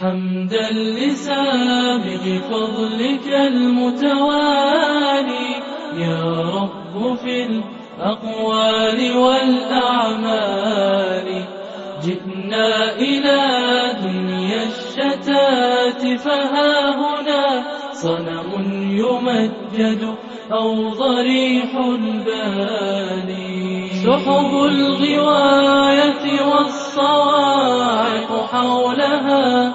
حمدا لسابق فضلك المتوالي يا رب في الأقوال والأعمال. جئنا إلى دنيا الشتات فها هنا صنم يمجد أو ضريح باني سحب الغواية والصواعق حولها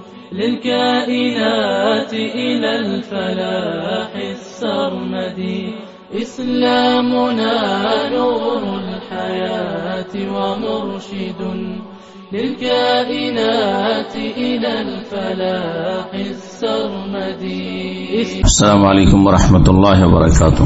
للكائنات إلى الفلاح السرمدي. إسلامنا نور الحياة ومرشد للكائنات إلى الفلاح السرمدي. السلام عليكم ورحمة الله وبركاته.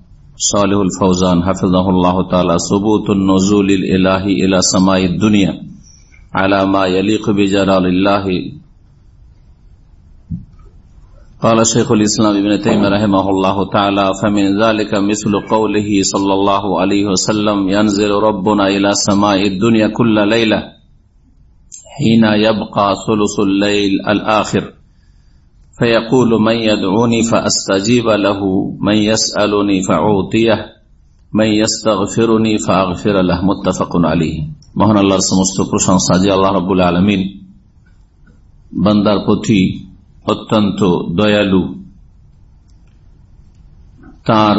صالح الفوزان حفظه الله تعالى ثبوت النزول الإله إلى سماء الدنيا على ما يليق بجلال الله قال شيخ الإسلام ابن تيمية رحمه الله تعالى فمن ذلك مثل قوله صلى الله عليه وسلم ينزل ربنا إلى سماء الدنيا كل ليلة حين يبقى ثلث الليل الآخر. فيقول من يدعوني فأستجيب له من يسألني فأعطيه من يستغفرني فأغفر له متفق عليه মহান আল্লাহর সমস্ত প্রশংসা যে আল্লাহ রবুল আলমিন বান্দার প্রতি অত্যন্ত দয়ালু তার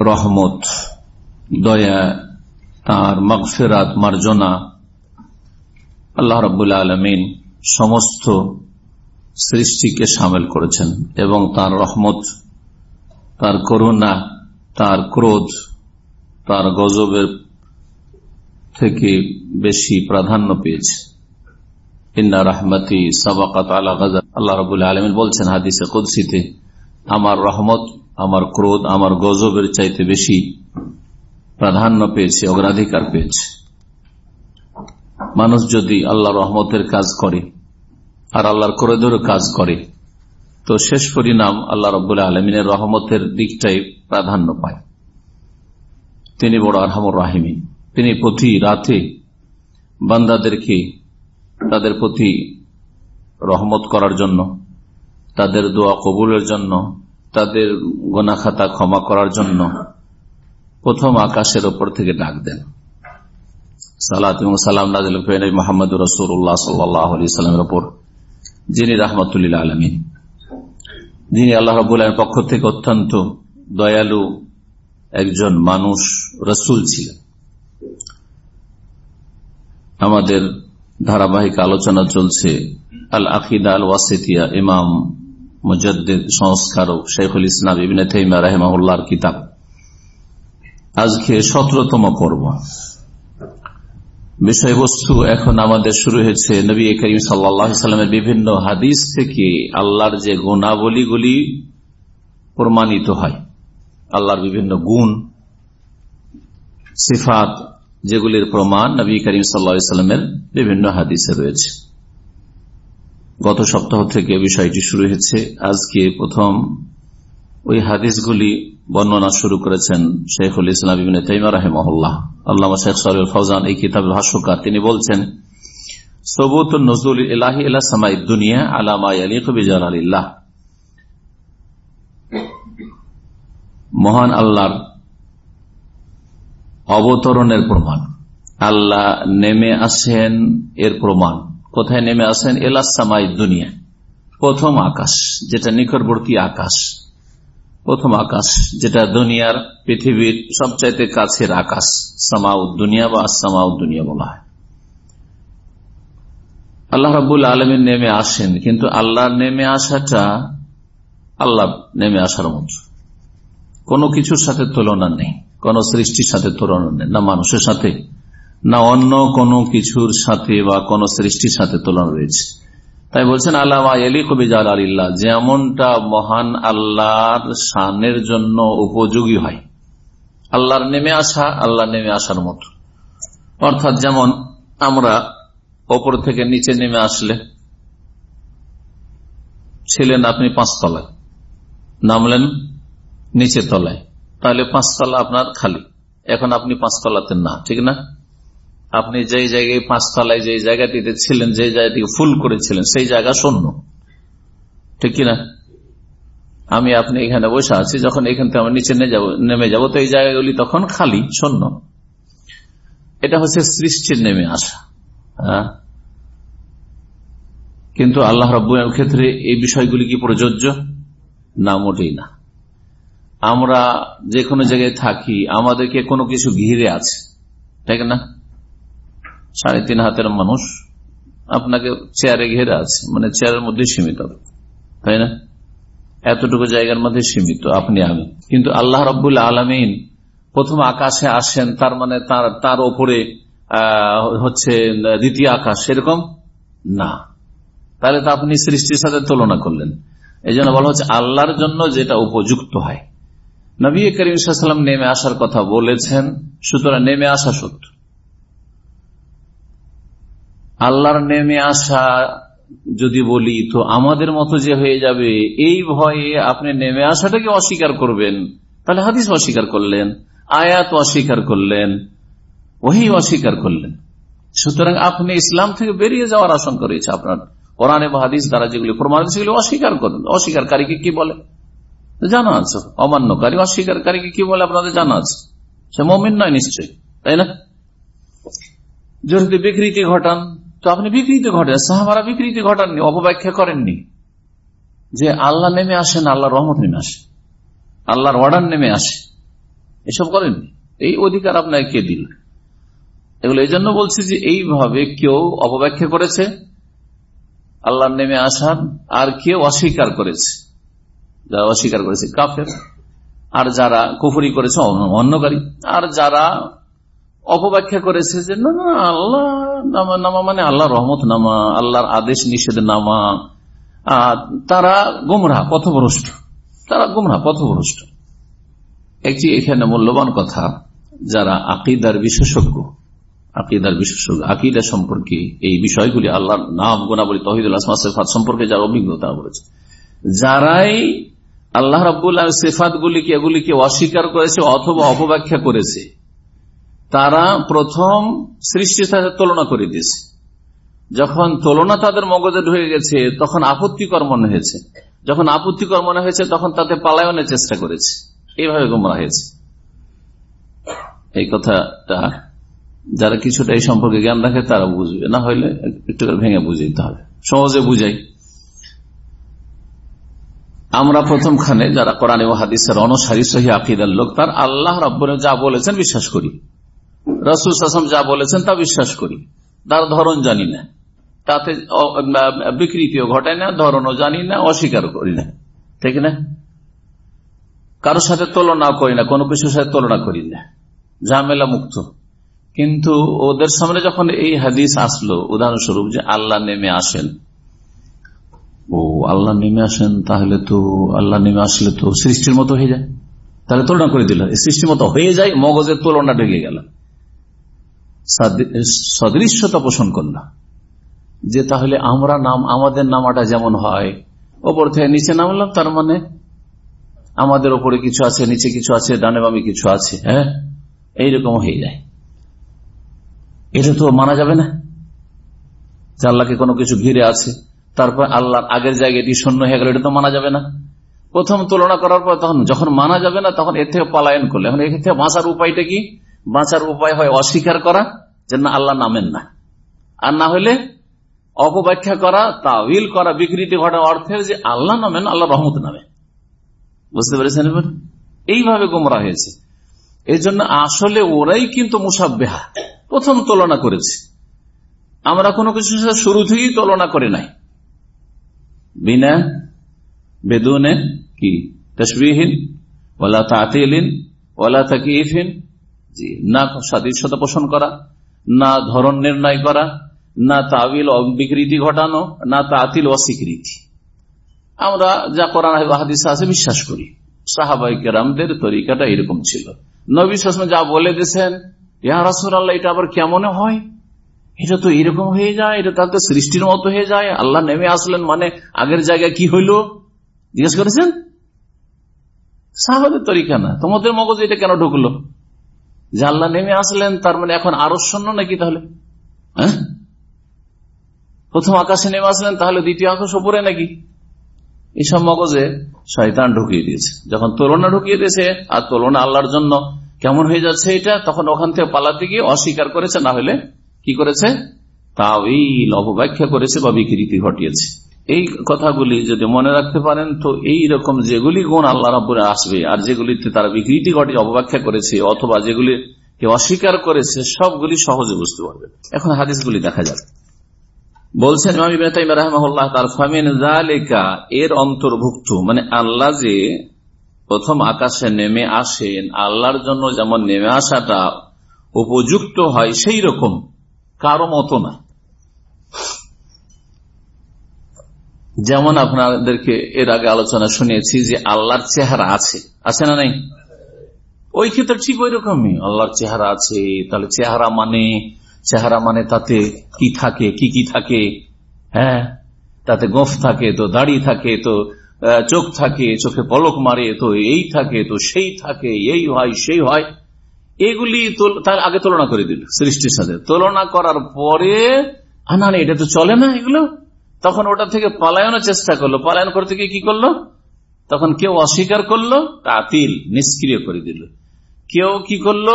রহমত দয়া তার মগফেরাত মার্জনা আল্লাহ রবুল্লা আলমিন সমস্ত সৃষ্টিকে সামিল করেছেন এবং তার রহমত, তার করুণা, তার ক্রোধ, তার গজবের থেকে বেশি প্রাধান্য পেয়েছে। ইন্না আল্লাহ রবুল্লা আলমিন বলছেন হাদিসে কুদ্সিতে, আমার রহমত, আমার ক্রোধ, আমার গজবের চাইতে বেশি প্রাধান্য পেয়েছে, অগ্রাধিকার পেয়েছে। মানুষ যদি আল্লাহ রহমতের কাজ করে আর আল্লাহর ক্রোধেরও কাজ করে। তো শেষ পরিণাম আল্লাহ রবুল্লা আলমিনের রহমতের দিকটাই প্রাধান্য পায়। তিনি বড় আরহামুর রাহিমিন। তিনি প্রতি রাতে বান্দাদেরকে তাদের প্রতি রহমত করার জন্য, তাদের দোয়া কবুলের জন্য, তাদের গোনাখাতা ক্ষমা করার জন্য প্রথম আকাশের ওপর থেকে ডাক দেন। সালাত এবং সালাম নাজিল মোহাম্মদ রসুল্লাহ সাল্লাহ সাল্লামের ওপর। যিনি রাহমতুল্লিল আলমিন। যিনি আল্লাহ রবুল্লাহের পক্ষ থেকে অত্যন্ত দয়ালু একজন মানুষ, রসুল ছিলেন। আমাদের ধারাবাহিক আলোচনা চলছে আল আকিদা আল ওয়াসেতিয়া ইমাম মুজদ্দিদ সংস্কারক শেখুল ইসলাম ইবিনে থেইমা রাহেমাহুল্লাহর কিতাব। আজকে সতেরোতম পর্ব। বিষয়বস্তু এখন আমাদের শুরু হয়েছে নবী করিম সাল্লামের বিভিন্ন হাদিস থেকে আল্লাহর যে গুণাবলীগুলি প্রমাণিত হয়, আল্লাহর বিভিন্ন গুণ, সিফাত যেগুলির প্রমাণ নবী করিম সাল্লামের বিভিন্ন হাদিসে রয়েছে। গত সপ্তাহ থেকে বিষয়টি শুরু হয়েছে। আজকে প্রথম ওই হাদিসগুলি বর্ণনা শুরু করেছেন শেখুল ইসলাম শেখ ফৌজান এই ভাষ্যকার। তিনি বলছেন, সবুত নজরুল ইলাহি দুনিয়া আলামা আলিক বিজাল আলিল্লাহ মহান আল্লাহর অবতরণের প্রমাণ। আল্লাহ নেমে আসেন, এর প্রমাণ। কোথায় নেমে আসেন? এলাসামাই দুনিয়া। প্রথম আকাশ, যেটা নিকটবর্তী আকাশ। প্রথম আকাশ, যেটা দুনিয়ার পৃথিবীর সবচাইতে কাছের আকাশ, সামাউদ দুনিয়া বা সামাউদ দুনিয়া বলা হয়। আল্লাহ রাবুল আলমীর নেমে আসেন, কিন্তু আল্লাহ নেমে আসাটা আল্লাহ নেমে আসার মতো কোনো কিছুর সাথে তুলনা নেই, কোন সৃষ্টির সাথে তুলনা নেই, না মানুষের সাথে, না অন্য কোনো কিছুর সাথে বা কোন সৃষ্টির সাথে তুলনা রয়েছে। তাই বলছেন, আল্লাহ আলী কবিজাল আলিল্লাহ যেমনটা মহান আল্লাহর শানের জন্য উপযোগী হয়। আল্লাহর নেমে আসা আল্লাহ নেমে আসার মতো। অর্থাৎ যেমন আমরা ওপর থেকে নিচে নেমে আসলে, ছিলেন আপনি পাঁচতলায়, নামলেন নিচে তলায়, তাহলে পাঁচতলা আপনার খালি। এখন আপনি পাঁচতলাতে না, ঠিক না? আপনি যেই জায়গায় পাঁচতলায় যে জায়গাটিতে ছিলেন যে জায়গাটিকে ফুল করেছিলেন, সেই জায়গা শূন্য। ঠিক কিনা? আমি, আপনি এখানে বসে আছি, যখন এখান থেকে আমার নিচে নেমে যাব, তো এই জায়গাগুলি তখন খালি, শূন্য। এটা হচ্ছে সৃষ্টির নেমে আসা। কিন্তু আল্লাহ রব্বুয়ের ক্ষেত্রে এই বিষয়গুলি কি প্রযোজ্য? না, মোটেই না। আমরা যে কোনো জায়গায় থাকি, আমাদেরকে কোনো কিছু ঘিরে আছে। তাই না? সাড়ে তিন হাতের মানুষ আপনাকে চেয়ারে ঘেরা আছে মানে চেয়ারের মধ্যে সীমিত। তাই না? এতটুকু জায়গার মধ্যে সীমিত, আপনি আমি। কিন্তু আল্লাহ রব্বুল আলমিন প্রথম আকাশে আসেন, তার মানে তার তার ওপরে হচ্ছে দ্বিতীয় আকাশ সেরকম? না। তাহলে তো আপনি সৃষ্টির সাথে তুলনা করলেন। এই জন্য বলা হচ্ছে আল্লাহর জন্য যেটা উপযুক্ত হয়। নবী করিম সাল্লাম নেমে আসার কথা বলেছেন, সুতরাং নেমে আসা সত্য। আল্লাহর নেমে আসা যদি বলি, তো আমাদের মতো যে হয়ে যাবে, এই ভয়ে আপনি নেমে আসাটাকে অস্বীকার করবেন। তাহলে হাদিস অস্বীকার করলেন, আয়াত অস্বীকার করলেন, ওহি অস্বীকার করলেন। সুতরাং আপনি ইসলাম থেকে বেরিয়ে যাওয়ার আশঙ্কা রয়েছে আপনার। কোরআনে বা হাদিস দ্বারা যেগুলি প্রমাণ সেগুলি অস্বীকার করেন অস্বীকারীকে কি বলে? জানা আছে। অমান্যকারী, অস্বীকারীকে কি বলে আপনাদের জানা আছে? সে মমিন নয় নিশ্চয়ই, তাই না? যদি বিকৃতি ঘটান তো আপনি বিকৃতি ঘটেন, সাহাবারা বিকৃতি ঘটাননি অপব্যাখ্যা করেননি। যে আল্লাহ নেমে আসেন, আল্লাহ রহমত নেমে আসে। আল্লাহর অর্ডার নেমে আসে। এসব করেননি। এই অধিকার আপনাকে কে দিল? এগুলো এই জন্য বলছি যে এইভাবে কেউ অপব্যাখ্যা করেছে আল্লাহর নেমে আসার আর কেউ অস্বীকার করেছে। যারা অস্বীকার করেছে কাফের, আর যারা কুফুরি করেছে অন্যকারী, আর যারা অপব্যাখ্যা করেছে যে, না না, আল্লাহ নামা নামা মানে আল্লাহ রহমত নামা, আল্লাহর আদেশ নিষেধ নামা। তারা গুমরা, পথভ্রষ্ট। তারা গুমরা, পথভ্রষ্ট। একটি এখানে মূল্যবান কথা, যারা আকিদার বিশেষজ্ঞ আকিদার বিশেষজ্ঞ, আকিদা সম্পর্কে এই বিষয়গুলি আল্লাহর নাম, গুণাবলী, তহিদুল আসমা, সেফাত সম্পর্কে যার অভিজ্ঞতা বলেছে, যারাই আল্লাহ রাবুল্লাহ সেফাত গুলিকে এগুলিকে অস্বীকার করেছে অথবা অপব্যাখ্যা করেছে তারা প্রথম সৃষ্টির সাথে তুলনা করে দিয়েছে। যখন তুলনা তাদের মগজে ঢুকে গেছে, তখন আপত্তিকর মনে হয়েছে। যখন আপত্তিকর মনে হয়েছে, তখন তাতে পালায়নের চেষ্টা করেছে। এইভাবে গোমরা হয়েছে। এই কথাটা যারা কিছুটা এই সম্পর্কে জ্ঞান রাখে, তারা বুঝবে। না হইলে একটু ভেঙে বুঝে দিতে হবে। সহজে বুঝাই। আমরা প্রথমখানে যারা কোরআন এবং হাদিসের অনসারী, সহি আকিদার লোক, তার আল্লাহ রব্বর যা বলেছেন বিশ্বাস করি। রসুল আসম যা বলেছেন তা বিশ্বাস করি। তার ধরন জানি না। তাতে বিকৃতিও ঘটায় না, ধরনও জানি না অস্বীকার করি না। ঠিক না? কারোর সাথে তুলনা করি না, কোনো কিছুর সাথে তুলনা করি না। ঝামেলা মুক্ত। কিন্তু ওদের সামনে যখন এই হাদিস আসলো, উদাহরণস্বরূপ যে আল্লাহ নেমে আসেন। ও, আল্লাহ নেমে আসেন, তাহলে তো আল্লাহ নেমে আসলে তো সৃষ্টির মতো হয়ে যায়। তাহলে তুলনা করে দিল। সৃষ্টির মতো হয়ে যায়, মগজের তুলনা ঢেকে গেল। সদৃশ্যতা পোষণ করল। যে তাহলে আমরা নাম, আমাদের নামাটা যেমন হয়, ওপর থেকে নিচে নামলাম, তার মানে আমাদের ওপরে কিছু আছে, নিচে কিছু আছে, ডানে বামে কিছু আছে হ্যাঁ? এইরকম হয়ে যায়। এটা তো মানা যাবে না। যে আল্লাহকে কোনো কিছু ঘিরে আছে, তারপর আল্লাহর আগের জায়গাটি শূন্য হয়ে গেল, এটা তো মানা যাবে না। প্রথম তুলনা করার পর তখন যখন মানা যাবে না, তখন এর থেকে পলায়ন করলে। এখন এর থেকে বাঁচার উপায়টা কি? বাঁচার উপায় হয় অস্বীকার করা, যে না, আল্লাহ নামেন না। আর না হলে অপব্যাখ্যা করা তাবিল করা, বিকৃতি ঘটা অর্থের যে আল্লাহ নামেন, আল্লাহ রহমত নামে। বুঝতে পেরেছেন এবার? এইভাবে গোমরা হয়েছে। এই জন্য আসলে ওরাই কিন্তু মুসাব্বেহা। প্রথম তুলনা করেছে। আমরা কোনো কিছু শুরু থেকেই তুলনা করে নাই। বিনা, বেদুনে, কি? তসবিহীন ওলা তাতিলিন ওলা তাকিফিন না সাদৃশ্যতা পোষণ করা, না ধরন নির্ণয় করা, না তাবিল বিকৃতি ঘটানো, না তাতিল অস্বীকৃতি আমরা যা কোরআন হাদিস আছে বিশ্বাস করি। সাহাবাই কেরামদের তরিকাটা এরকম ছিল। নবী যা বলে দিয়েছেন, ইয়া রাসুল আল্লাহ এটা আবার কেমন হয়? এটা তো এরকম হয়ে যায়, এটা তার তো সৃষ্টির মতো হয়ে যায়। আল্লাহ নেমে আসলেন মানে আগের জায়গায় কি হইল? জিজ্ঞেস করেছেন? সাহাবাদের তরিকা না। তোমাদের মগজ এটা কেন ঢুকলো? আল্লাহ নেমে আসলেন, তার মানে এখন আরও শূন্য নাকি তাহলে? হ্যাঁ? প্রথম আকাশে নেমে আসলেন, তাহলে দ্বিতীয় আকাশ ওপরে নাকি? এইসব মগজে শয়তান ঢুকিয়ে দিয়েছে। যখন তুলনা ঢুকিয়ে দিয়েছে, আর তুলনা আল্লাহর জন্য, কেমন হয়ে যাচ্ছে এটা? তখন ওখান থেকে পালাতে গিয়ে অস্বীকার করেছে, না হলে কি করেছে? তাওইল অপব্যাখ্যা করেছে বা বিকৃতি ঘটিয়েছে। এই কথাগুলি যদি মনে রাখতে পারেন, তো এই রকম যেগুলি গুণ আল্লাহ রাবুরে আসবে, আর যেগুলিতে তারা বিকৃতি ঘটিয়ে অপব্যাখ্যা করেছে, অথবা যেগুলি অস্বীকার করেছে, সবগুলি সহজে বুঝতে পারবে এখন হাদিসগুলি দেখা যাবে বলছেন এর অন্তর্ভুক্ত মানে আল্লাহ যে প্রথম আকাশে নেমে আসেন, আল্লাহর জন্য যেমন নেমে আসাটা উপযুক্ত হয় সেই রকম কারও মতো না। যেমন আপনাদেরকে এর আগে আলোচনা শুনিয়েছি যে আল্লাহর চেহারা আছে। আছে না নাই? ওই ক্ষেত্রে ঠিক ওই রকমই আল্লাহর চেহারা আছে, তাহলে চেহারা মানে চেহারা মানে তাতে কি থাকে, কি কি থাকে? হ্যাঁ? তাতে গোফ থাকে, তো দাড়ি থাকে, তো চোখ থাকে, চোখে পলক মারে, তো এই থাকে, তো সেই থাকে, এই হয়, সেই হয়। এগুলি তার আগে তুলনা করে দিল, সৃষ্টির সাথে। তুলনা করার পরে না, এটা তো চলে না এগুলো। তখন ওটা থেকে পালায়নের চেষ্টা করল। পালায়ন করতে গিয়ে কি করল? তখন কেউ অস্বীকার করল, তাতিল, নিষ্ক্রিয় করে দিল। কেউ কি করল?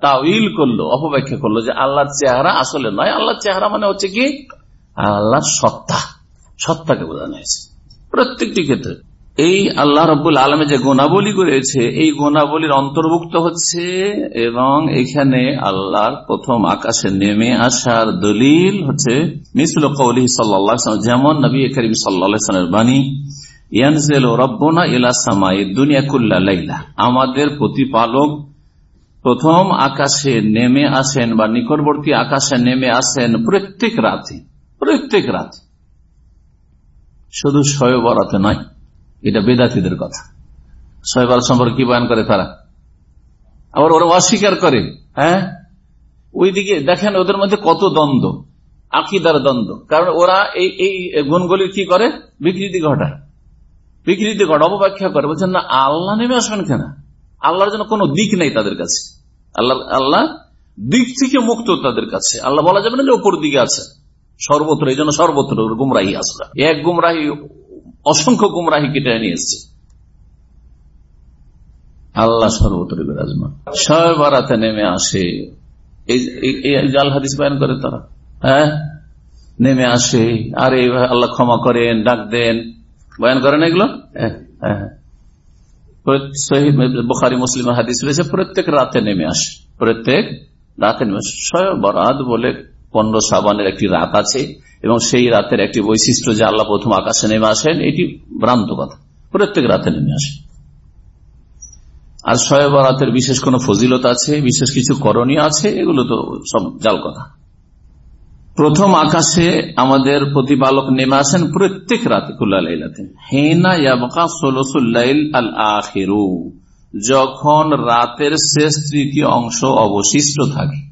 তাউইল করল, অপব্যাখ্যা করল যে আল্লাহর চেহারা আসলে নয়। আল্লাহর চেহারা মানে হচ্ছে কি? আল্লাহর সত্তা। সত্তাকে বোঝানো হয়েছে। প্রত্যেকটি ক্ষেত্রে। এই আল্লাহ রব্বুল আলমে যে গোনাবলী করেছে, এই গোনাবলীর অন্তর্ভুক্ত হচ্ছে এবং এখানে আল্লাহর প্রথম আকাশে নেমে আসার দলিল হচ্ছে, মিসুল কৌলি সাল্লাহ যেমন নবী করিম সাল্লাহামের বাণী আমাদের প্রতিপালক প্রথম আকাশে নেমে আসেন বা নিকটবর্তী আকাশে নেমে আসেন প্রত্যেক রাতে প্রত্যেক রাতে। শুধু শয়বরাতে নয় এটা বেদাতিদের কথা। শয়বার সম্পর্কে কি বয়ান করে তারা? আবার ওরা অস্বীকার করে হ্যাঁ? ওইদিকে দেখেন ওদের মধ্যে কত দ্বন্দ্ব, আকিদার দ্বন্দ্ব। কারণ ওরা এই এই গুণগুলির কি করে? বিকৃতি ঘটায়। বিকৃতি ঘটা অপব্যাখ্যা করে। বলছেন, না, আল্লাহ নেমে আসবেন কেন? আল্লাহর জন্য কোনো দিক নেই তাদের কাছে। আল্লাহ আল্লাহ দিক থেকে মুক্ত তাদের কাছে। আল্লাহ বলা যাবে না যে ওপর দিকে আছে। সর্বত্র, এই জন্য সর্বত্র গুমরাহি আসলে এক গুমরাহি অসংখ্য গুমরাহি কেটে নিয়ে এসছে। আল্লাহ সর্বত্র বিরাজমান। ছয় বারাতে নেমে আসে। এই জাল হাদিস বয়ান করে তারা। হ্যাঁ? নেমে আসে। আর এই আল্লাহ ক্ষমা করেন, ডাক দেন। বয়ান করেন এগুলো? হ্যাঁ হ্যাঁ। বোখারি, মুসলিম হাদিস রয়েছে, প্রত্যেক রাতে নেমে আসে। প্রত্যেক রাতে নেমে আসে। বরাত বলে পনেরো সাবানের একটি রাত আছে। এবং সেই রাতের একটি বৈশিষ্ট্য যে আল্লাহ প্রথম আকাশে নেমে আসেন, এটি ভ্রান্ত কথা। প্রত্যেক রাতে নেমে আসে। আর শয়ে বরাতের বিশেষ কোন ফজিলত আছে, বিশেষ কিছু করণীয় আছে, এগুলো তো সব জাল কথা। প্রথম আকাশে আমাদের প্রতিপালক নেমে আসেন প্রত্যেক রাতে কুল্লাইলাতে হেনা যখন রাতের শেষ তৃতীয় অংশ অবশিষ্ট থাকে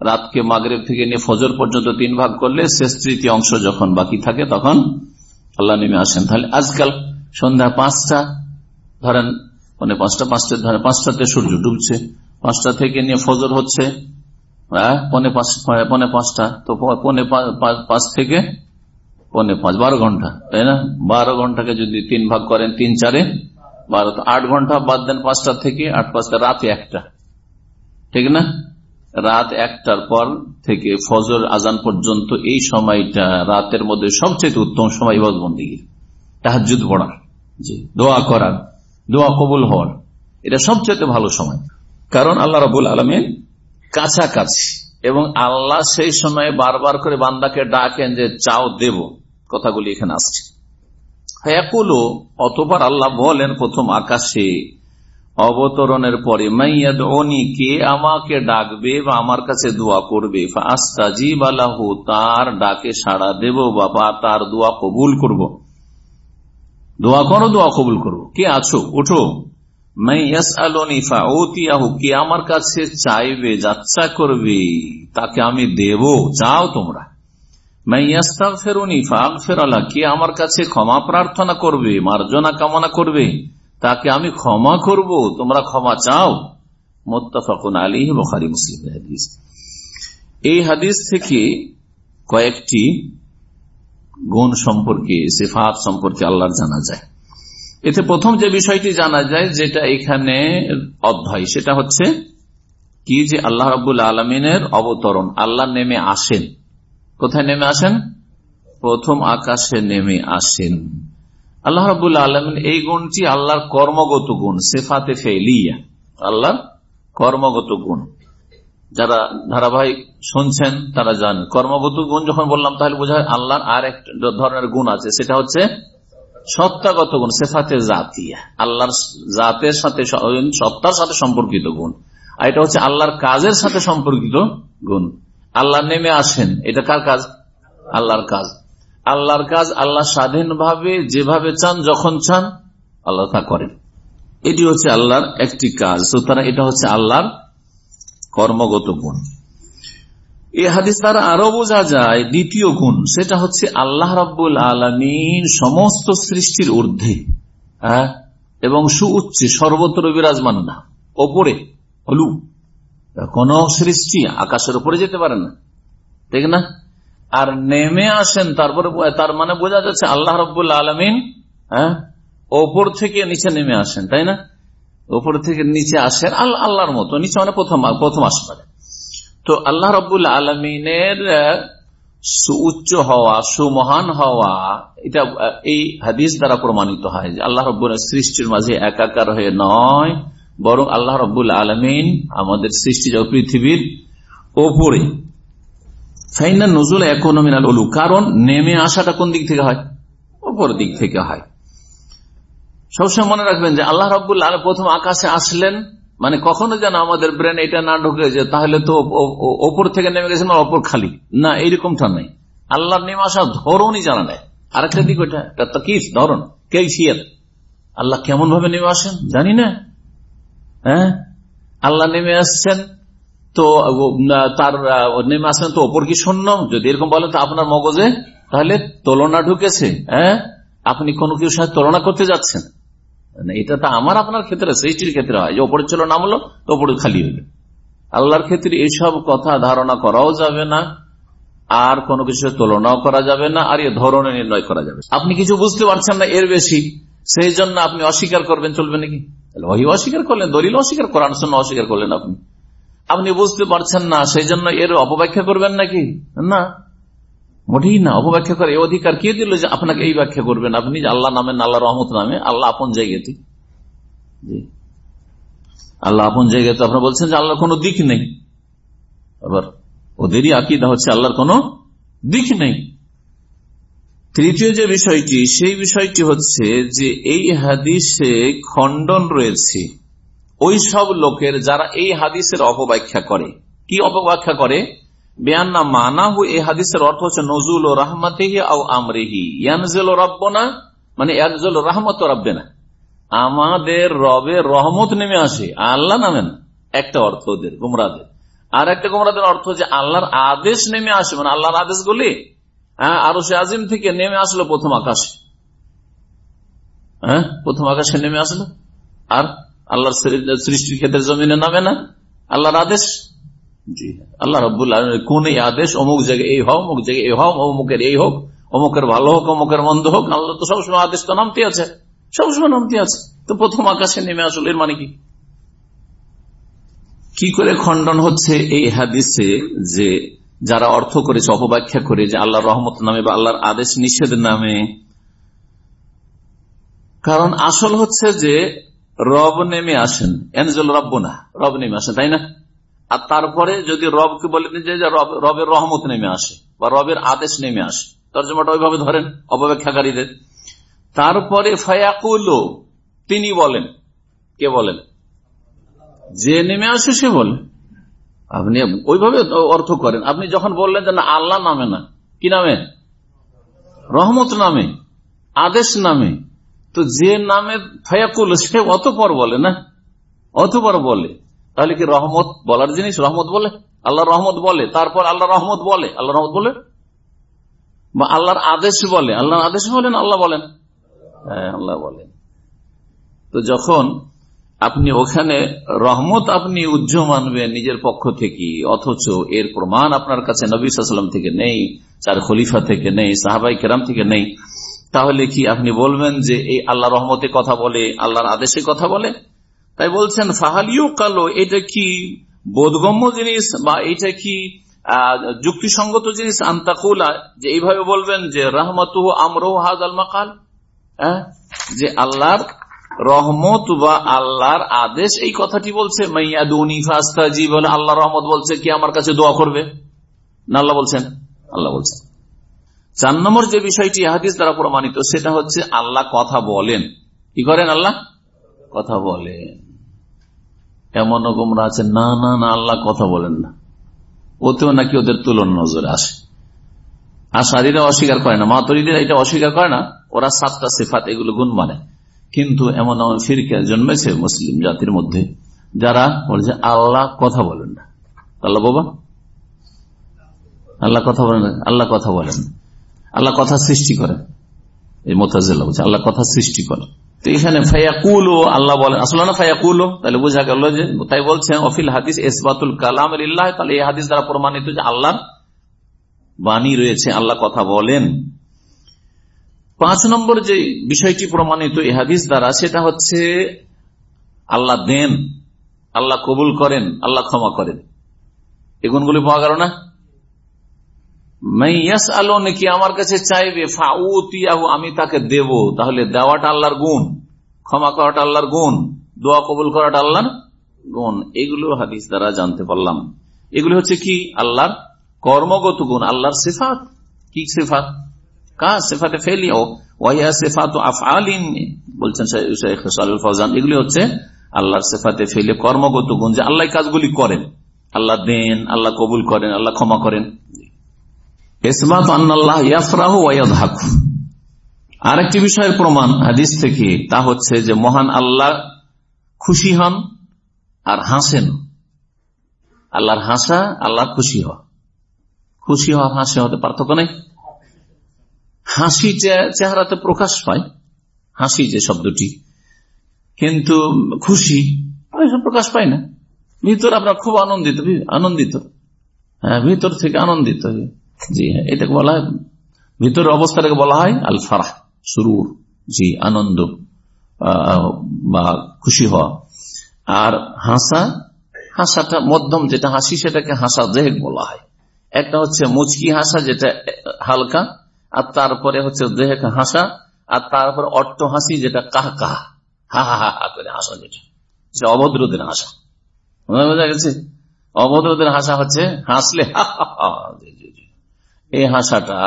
রাতকে মাগরেব থেকে নিয়ে ফজর পর্যন্ত তিন ভাগ করলে শেষ তৃতীয় অংশ যখন বাকি থাকে তখন আল্লাহ নেমে আসেন। তাহলে আজকাল সন্ধ্যা পাঁচটা, ধরেন মানে পাঁচটা পাঁচটা, ধরেন পাঁচটাতে সূর্য ডুবছে, পাঁচটা থেকে নিয়ে ফজর হচ্ছে পনে পাঁচ, পনে পাঁচটা, তো পনে পাঁচ থেকে পনে পাঁচ, বারো ঘণ্টা, তাই না? বারো ঘন্টাকে যদি তিন ভাগ করেন তিন চারে বারো আট ঘণ্টা বাদ দেন পাঁচটা থেকে, আট পাঁচটা, রাতে একটা, ঠিক না? রাত একটার পর থেকে ফজর আজান পর্যন্ত এই সময়টা রাতের মধ্যে সবচেয়ে উত্তম সময় বন্দিগির তাহাজুদ পড়ার দোয়া করার দোয়া কবুল হওয়ার। এটা সবচেয়ে ভালো সময়। কারণ আল্লাহ রবুল আলমের কাছাকাছি এবং আল্লাহ সেই সময় বারবার করে বান্দাকে ডাকেন যে, চাও, দেব। কথাগুলি এখানে আসছে। অতবার আল্লাহ বলেন প্রথম আকাশে অবতরণের পরে মাইয়াদ কে আমাকে ডাকবে বা আমার কাছে দোয়া করবে? তার ডাকে সাড়া দেব বাবা তার দোয়া কবুল করব। দোয়া করো, দোয়া কবুল করব কে আছো? ওঠো। কে আমার কাছে চাইবে, যাচ্ছা করবে, তাকে আমি দেব চাও তোমরা। ফেরুনি ফাগ ফেরালা কে আমার কাছে ক্ষমা প্রার্থনা করবে, মার্জনা কামনা করবে? তাকে আমি ক্ষমা করব, তোমরা ক্ষমা চাও। মোত্তাফাকুন আলী বখারি মুসলিম হাদিস। এই হাদিস থেকে কয়েকটি গুণ সম্পর্কে, সেফাত সম্পর্কে আল্লাহর জানা যায়। এতে প্রথম যে বিষয়টি জানা যায়, যেটা এখানে অধ্যায়, সেটা হচ্ছে কি যে আল্লাহ রাবুল আলমিনের অবতরণ, আল্লাহ নেমে আসেন। কোথায় নেমে আসেন? প্রথম আকাশে নেমে আসেন। আল্লাহ রাবুল আলমিন এই গুণটি আল্লাহর কর্মগত গুণ, সেফাতে ফেলিয়া আল্লাহর কর্মগত গুণ। যারা ধারাবাহিক শুনছেন, তারা জানেন। কর্মগত গুণ যখন বললাম, তাহলে বোঝা হয় আল্লাহর আর এক ধরনের গুণ আছে। সেটা হচ্ছে সত্তাগত গুণ, সেফাতে জাতিয়া। আল্লাহর জাতের সাথে সত্তার সাথে সম্পর্কিত গুণ। আর এটা হচ্ছে আল্লাহর কাজের সাথে সম্পর্কিত গুণ। আল্লাহ নেমে আসেন। এটা কার কাজ? আল্লাহর কাজ। আল্লাহর কাজ আল্লাহ স্বাধীনভাবে যেভাবে চান, যখন চান, আল্লাহ তা করেন। এটি হচ্ছে আল্লাহর একটি কাজ। সুতরাং এটা হচ্ছে আল্লাহর কর্মগত গুণ। এই হাদিস দ্বারা আরও বোঝা যায় দ্বিতীয় গুণ, সেটা হচ্ছে আল্লাহ রাব্বুল আলমিন সমস্ত সৃষ্টির ঊর্ধ্বে হ্যাঁ এবং সুউচ্চে, সর্বত্র বিরাজমান না, ওপরে হলু কোন সৃষ্টি আকাশের উপরে যেতে পারে না। ঠিক না? আর নেমে আসেন, তারপরে তার মানে বোঝা যাচ্ছে আল্লাহ রব্বুল আলমিন হ্যাঁ ওপর থেকে নিচে নেমে আসেন, তাই না? ওপর থেকে নিচে আসেন আল্লাহ আল্লাহর মতো, নিচে মানে প্রথম প্রথম আসতে পারে তো আল্লাহ রব্বুল আলমিনের সুউচ্চ হওয়া, সুমহান হওয়া, এটা এই হাদিস দ্বারা প্রমাণিত হয় যে আল্লাহ রব্বুল সৃষ্টির মাঝে একাকার হয়ে নয়, বরং আল্লাহ রব্বুল আলমিন আমাদের সৃষ্টি যাও পৃথিবীর ওপরে নজুল কারণ নেমে আসাটা কোন দিক থেকে হয়? দিক থেকে হয়। সবসময় মনে রাখবেন যে আল্লাহ প্রথম আকাশে আসলেন মানে কখনো যেন আমাদের ব্রেন এটা না ঢুকে যে তাহলে তো ওপর থেকে নেমে গেছেন ওপর খালি। না, এইরকমটা নাই। আল্লাহর নেমে আসা ধরনই জানা নেয় আরেকটা দিক ওইটা তো কি ধরন কে ফিয়ার আল্লাহ কেমন ভাবে নেমে আসেন? জানি না। হ্যাঁ? আল্লাহ নেমে আসছেন তো তার নেমে আসেন তো ওপর কি শূন্য? যদি এরকম বলেন তো আপনার মগজে তাহলে তুলনা ঢুকেছে হ্যাঁ? আপনি কোনো কিছু সাথে তুলনা করতে যাচ্ছেন। এটা তো আমার, আপনার ক্ষেত্রে, সৃষ্টির ক্ষেত্রে হয়। যে ওপরে ছিল নাম হলো, তো ওপরে খালি হইল। আল্লাহর ক্ষেত্রে এইসব কথা ধারণা করাও যাবে না, আর কোনো কিছু তুলনাও করা যাবে না, আর এ ধরনের নির্ণয় করা যাবে। আপনি কিছু বুঝতে পারছেন না এর বেশি, সেই জন্য আপনি অস্বীকার করবেন, চলবে নাকি? অস্বীকার করলেন, দলিল অস্বীকার করার জন্য অস্বীকার করলেন আপনি। আপনি বুঝতে পারছেন না সেই জন্য এর অপব্যাখ্যা করবেন নাকি? না। মোটেই না, অপব্যাখ্যা করে। এই অধিকার কে দিল যে আপনাকে এই ব্যাখ্যা করবেন? আপনি আল্লাহ নামে আল্লাহ রহমত নামে, আল্লাহ আপন জায়গাতে। আল্লাহ আপন জায়গাতে। আপনার বলছেন যে আল্লাহর কোন দিক নেই। আবার ওদেরই আকিদা হচ্ছে আল্লাহর কোন দিক নেই। তৃতীয় যে বিষয়টি, সেই বিষয়টি হচ্ছে যে এই হাদিসে খণ্ডন রয়েছে। ওই সব লোকের যারা এই হাদিসের অপব্যাখ্যা করে। কি অপব্যাখ্যা করে? বেয়ান্না মানাহু, এই হাদিসের অর্থ হচ্ছে নজুল ও রাহমাতিহি আও আমরিহি। ইয়ানজেল রব্বনা মানে একজল রহমত রব্বে না আমাদের রবের রহমত নেমে আসে, আল্লাহ নামেন। একটা অর্থ ওদের, গুমরাদের। আর একটা গোমরাদের অর্থ যে আল্লাহর আদেশ নেমে আসে মানে আল্লাহর আদেশগুলি হ্যাঁ আরও সে আজিম থেকে নেমে আসলো প্রথম আকাশে। হ্যাঁ প্রথম আকাশে নেমে আসলো। আর আল্লাহর সৃষ্টির ক্ষেত্রে জমিনে নামে না? আল্লাহর আদেশ? জি। আল্লাহ রব্বুল্লাহ কোন এই আদেশ? অমুক জায়গায় এই হোক অমুক জায়গায় এই হোক অমুকের এই হোক অমুকের ভালো হোক অমুকের মন্দ হোক আল্লাহ তো সবসময় আদেশ তো নামতে আছে। সবসময় নামতে আছে। তো প্রথম আকাশে নেমে আসলো এর মানে কি? কি করে খণ্ডন হচ্ছে এই হাদিসে যে যারা অর্থ করেছে অপব্যাখ্যা করে যে আল্লাহ রহমত নামে বা আল্লাহর আদেশ নিষেধ নামে? কারণ আসল হচ্ছে যে রব নেমে আসেন। এনজল রব না রব নেমে আসেন, তাই না? আর তারপরে যদি রবকে বলে যে রবের রহমত নেমে আসে বা রবের আদেশ নেমে আসে, তর্জমাটা ওইভাবে ধরেন, অপব্যাখ্যাকারীদের। তারপরে ফয়াকুল, তিনি বলেন, কে বলেন? যে নেমে আসে সে বলে। আপনি ওইভাবে অর্থ করেন। আপনি যখন বললেন যে না, আল্লাহ নামে না, কি নামে? রহমত নামে, আদেশ নামে তো যে নামে ফয়াকুল, সে অতপর বলে না? অতপর বলে। তাহলে কি রহমত বলার জিনিস? রহমত বলে? আল্লাহ রহমত বলে। তারপর আল্লাহ রহমত বলে? আল্লাহ রহমত বলে? বা আল্লাহর আদেশ বলে? আল্লাহর আদেশ বলেন, আল্লাহ বলেন? হ্যাঁ আল্লাহ বলেন। তো যখন আপনি ওখানে রহমত আপনি উজ্জ মানবেন নিজের পক্ষ থেকে, অথচ এর প্রমাণ আপনার কাছে নবী সাল্লাম থেকে নেই, চার খলিফা থেকে নেই, সাহাবাই কেরাম থেকে নেই তাহলে কি আপনি বলবেন যে এই আল্লাহ রহমতে কথা বলে, আল্লাহর আদেশে কথা বলে? তাই বলছেন ফাহালিও কালো এটা কি বোধগম্য জিনিস বা এটা কি যুক্তিসঙ্গত জিনিস? আন্তাকুলা, যে এইভাবে বলবেন যে রহমত আমরো হাজ আল মাকাল যে আল্লাহর রহমত বা আল্লাহর আদেশ এই কথাটি বলছে বলে আল্লাহ রহমত বলছে, কি আমার কাছে দোয়া করবে? না, আল্লাহ বলছেন। আল্লাহ বলছেন। চার নম্বর যে বিষয়টি হাদিস দ্বারা প্রমাণিত, সেটা হচ্ছে আল্লাহ কথা বলেন। কি করেন আল্লাহ? কথা বলেন। এমন গোমরা আছে, না না না, আল্লাহ কথা বলেন না। ওতেও নাকি ওদের তুলন নজরে আসে। আশারিরা অস্বীকার করে না মাতরিরা এটা অস্বীকার করে না, ওরা সাতটা সেফাত এগুলো গুণ মানে। কিন্তু এমন এমন ফিরকে জন্মেছে মুসলিম জাতির মধ্যে, যারা বলছে আল্লাহ কথা বলেন না। আল্লাহ বাবা? আল্লাহ কথা বলেন আল্লাহ কথা বলেন আল্লাহ কথা সৃষ্টি করেন। এই মোতাজিল্লা বলছে, আল্লাহ কথা সৃষ্টি করেন। তো এখানে ফায়াকুল, আল্লাহ বলেন আসলে না ফায়াকুল, তাহলে বোঝা গেল যে তাই বলছেন, অফিল হাদিস এসবাতুল কালাম ইল্লাহ তাহলে এই হাদিস দ্বারা প্রমাণিত যে আল্লাহর বাণী রয়েছে, আল্লাহ কথা বলেন। পাঁচ নম্বর যে বিষয়টি প্রমাণিত এই হাদিস দ্বারা, সেটা হচ্ছে আল্লাহ দেন, আল্লাহ কবুল করেন, আল্লাহ ক্ষমা করেন। এই গুণগুলি পাওয়া গেল না? নাকি আমার কাছে চাইবে আমি তাকে দেব। তাহলে দেওয়াটা আল্লাহর গুণ, ক্ষমা করাটা আল্লাহর গুণ, দোয়া কবুল করাটা আল্লাহর গুণ। এগুলো হাদিস দ্বারা জানতে পারলাম। এগুলো হচ্ছে কি? আল্লাহর কর্মগত গুণ, আল্লাহর সেফাত। কি সেফাত? কা সেফাতে সেফাত আফআলিন, বলছেন শেখ সালুল ফৌজান এগুলি হচ্ছে আল্লাহর সেফাতে ফেলে কর্মগত গুণ, যে আল্লাহ কাজগুলি করেন। আল্লাহ দেন, আল্লাহ কবুল করেন, আল্লাহ ক্ষমা করেন। আরেকটি বিষয়ের প্রমাণ হাদিস থেকে, তা হচ্ছে যে মহান আল্লাহ খুশি হন আর হাসেন। আল্লাহর হাসা আল্লাহ খুশি হওয়া। খুশি হওয়া, হাসি হতে পার্থক্য নেই। হাসি চেহারাতে প্রকাশ পায়, হাসি যে শব্দটি। কিন্তু খুশি প্রকাশ পায় না। ভিতর আপনার খুব আনন্দিত আনন্দিত। হ্যাঁ ভিতর থেকে আনন্দিত। জি, এটাকে বলা হয়, ভিতরের অবস্থাটাকে বলা হয় আল ফারাহ সুরুর, জি, আনন্দ বা খুশি হওয়া। আর হাসা, হাসাটা মধ্যম, যেটা হাসি সেটাকে হাসা দেহেক বলা হয়। একটা হচ্ছে মুচকি হাসা, যেটা হালকা, আর তারপরে হচ্ছে দেহেক হাসা, আর তারপরে অট্ট হাসি, যেটা কাহ কাহ, হা হা হা হা করে হাসা যেটা। সেটা অভদ্রদের হাসা। বোঝা গেছে? অভদ্রদের হাসা হচ্ছে হাসলে হা হা হা এই হাসাটা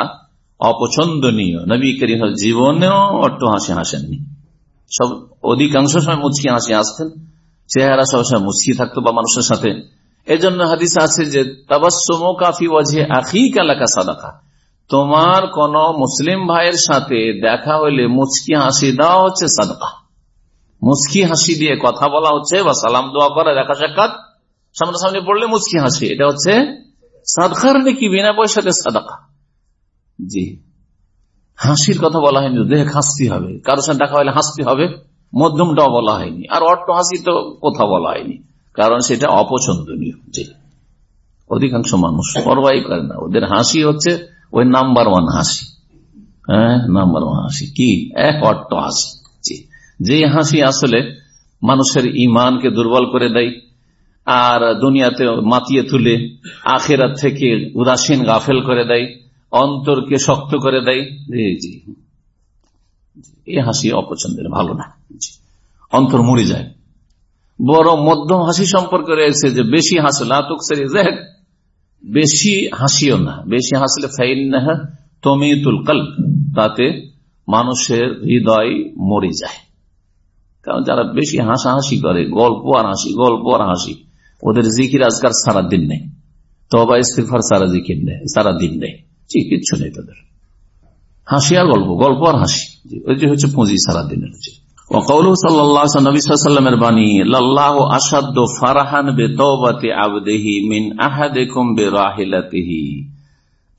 অপছন্দনীয়। নবী করিম জীবনেও অট্ট হাসি হাসেননি। সব অধিকাংশ সময় মুচকি হাসি আসতেন চেহারা সবসময় মুচকি থাকতো বা মানুষের সাথে। এই জন্য হাদিস আছে যে তাবাসম কাফি ওয়াজে আখি কালাকা সাদাকা। তোমার কোন মুসলিম ভাইয়ের সাথে দেখা হইলে মুচকি হাসি দেওয়া হচ্ছে সাদকা। মুচকি হাসি দিয়ে কথা বলা হচ্ছে বা সালাম দোয়া করা, দেখা সাক্ষাৎ। সামনাসামনি পড়লে মুচকি হাসি। এটা হচ্ছে সাদকার নাকি বিনা পয়সাতে সাদাকা? জি। হাসির কথা বলা হয়নি দেহে হাসতে হবে। কারোর সাথে দেখা হলে হাসতে হবে, মধ্যমটাও বলা হয়নি। আর অট্ট হাসি তো কোথাও বলা হয়নি, কারণ সেটা অপছন্দনীয়। জি। অধিকাংশ মানুষ পরবাই করে না। ওদের হাসি হচ্ছে ওই নাম্বার ওয়ান হাসি। হ্যাঁ নাম্বার ওয়ান হাসি। কি? এক অট্ট হাসি। জি। যে হাসি আসলে মানুষের ইমানকে দুর্বল করে দেয়, আর দুনিয়াতে মাতিয়ে তুলে, আখেরাত থেকে উদাসীন গাফেল করে দেয় অন্তরকে শক্ত করে দেয়। জি এই হাসি অপছন্দের ভালো না। অন্তর মরে যায়। বড় মধ্যম হাসি সম্পর্কে রয়েছে যে বেশি হাসলে বেশি হাসিও না। বেশি হাসলে ফাইন না তমিতুল কল তাতে মানুষের হৃদয় মরে যায়। কারণ যারা বেশি হাসাহাসি করে, গল্প আর হাসি, গল্প আর হাসি, ওদের জিকির আজকার সারাদিন নেই। তবা ইস্তিফার সারা জিকির নেই সারা দিন নেই কিচ্ছু নেই তাদের হাসি আর গল্প গল্প আর হাসি। ওই যে হচ্ছে পুঁজি সারা দিনের হচ্ছে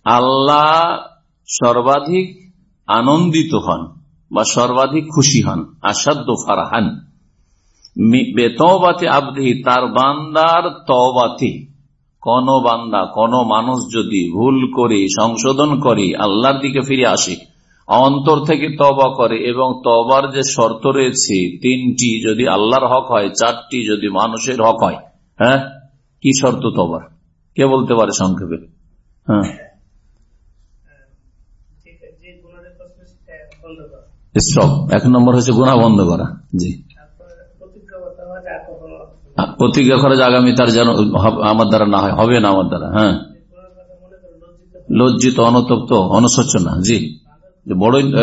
আল্লাহ সর্বাধিক আনন্দিত হন বা সর্বাধিক খুশি হন আসাদ্য ফারাহান বেতবাতে আবদেহি, তার বান্দার তবাতে কোন বান্দা কোন মানুষ যদি ভুল করে সংশোধন করে আল্লাহর দিকে ফিরে আসে অন্তর থেকে তবা করে এবং তবার যে শর্ত রয়েছে তিনটি যদি আল্লাহর হক হয় চারটি যদি মানুষের হক হয় হ্যাঁ? কি শর্ত তবার কে বলতে পারে সংক্ষেপে? হ্যাঁ। এক নম্বর হচ্ছে গুণা বন্ধ করা। জি। প্রতিজ্ঞা যে আগামী তার যেন আমার দ্বারা না হয়। হবে না আমার দ্বারা হ্যাঁ। লজ্জিত, অনতপ্ত, অনুশোচনা, জি। বড়ই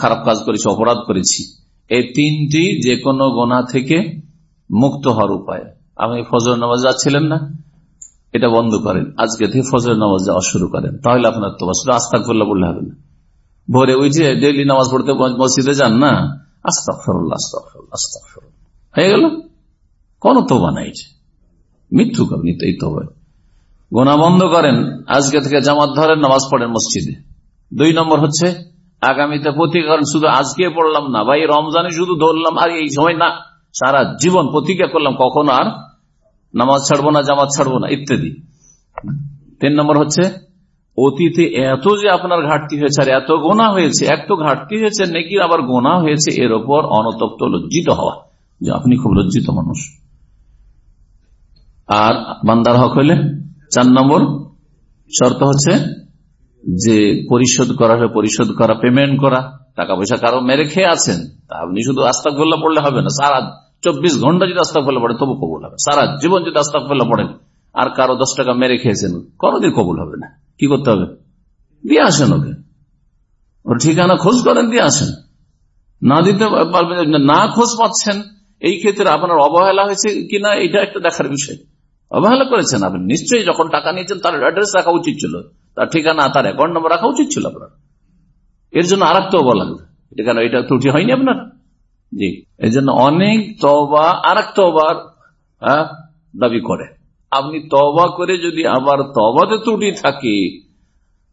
খারাপ কাজ করেছি, অপরাধ করেছি। এই তিনটি যে কোনো গোনা থেকে মুক্ত হওয়ার উপায়। আপনি ফজর নামাজ যাচ্ছিলেন না? এটা বন্ধ করেন। আজকে থেকে ফজর নামাজ যাওয়া শুরু করেন। তাহলে আপনার তো শুধু আস্তা করলে বললে হবে না। ভোরে উঠে ডেইলি নামাজ পড়তে মসজিদে যান না? আস্তা ফরুল্লাহ আস্তা ফরুল্লাহ আস্তা ফরুল্লাহ হয়ে গেল? কোন তোবা নাই মিথ্যুক আপনি, এই তোবা গোনা বন্ধ করেন, আজকে থেকে জামাত ধরেন, নামাজ পড়েন মসজিদে। দুই নম্বর হচ্ছে, আগামীতে প্রতিজ্ঞা করেন শুধু আজকে পড়লাম না, ভাই, রমজানে শুধু ধরলাম, আর এই সময় না, সারা জীবন প্রতিজ্ঞা করলাম, কখন আর নামাজ ছাড়বো না, জামাত ছাড়বো না, ইত্যাদি। তিন নম্বর হচ্ছে, অতীতে এত যে আপনার ঘাটতি হয়েছে, আর এত গোনা হয়েছে এত ঘাটতি হয়েছে নাকি আবার গোনা হয়েছে, এর ওপর অনতপ্ত লজ্জিত হওয়া, যে আপনি খুব লজ্জিত মানুষ। আর বান্দার হক হইলে চার নম্বর শর্ত হচ্ছে যে পরিশোধ করা পরিশোধ করা, পেমেন্ট করা টাকা পয়সা কারও মেরে খেয়ে আছেন আপনি শুধু আস্তাক গোল্লা পড়লে হবে না, সারা চব্বিশ ঘণ্টা যদি আস্তাক ফেলে পড়ে তবু কবুল হবে, সারা জীবন যদি আস্তাক ফেলে পড়েন আর কারও দশ টাকা মেরে খেয়েছেন, কোনদিন কবুল হবে না, কি করতে হবে? দিয়ে আসেন ওকে, ওর ঠিকানা খোঁজ করেন, দিয়ে আসেন, না দিতে পারবেন, না খোঁজ পাচ্ছেন, এই ক্ষেত্রে আপনার অবহেলা হয়েছে কিনা, এটা একটা দেখার বিষয়। অবহেলা করেছেন আপনি। নিশ্চয়ই যখন টাকা নিয়েছেন তার অ্যাড্রেস রাখা উচিত ছিল। তার ঠিকানা তার অ্যাকাউন্ট নম্বর রাখা উচিত ছিল আপনার। এর জন্য আর একটা তবা লাগবে এটা কেন এটা ত্রুটি হয়নি আপনার? জি। এই জন্য অনেক তবা আর এক তবার হ্যাঁ, দাবি করে। আপনি তবা করে যদি আবার তবাতে ত্রুটি থাকে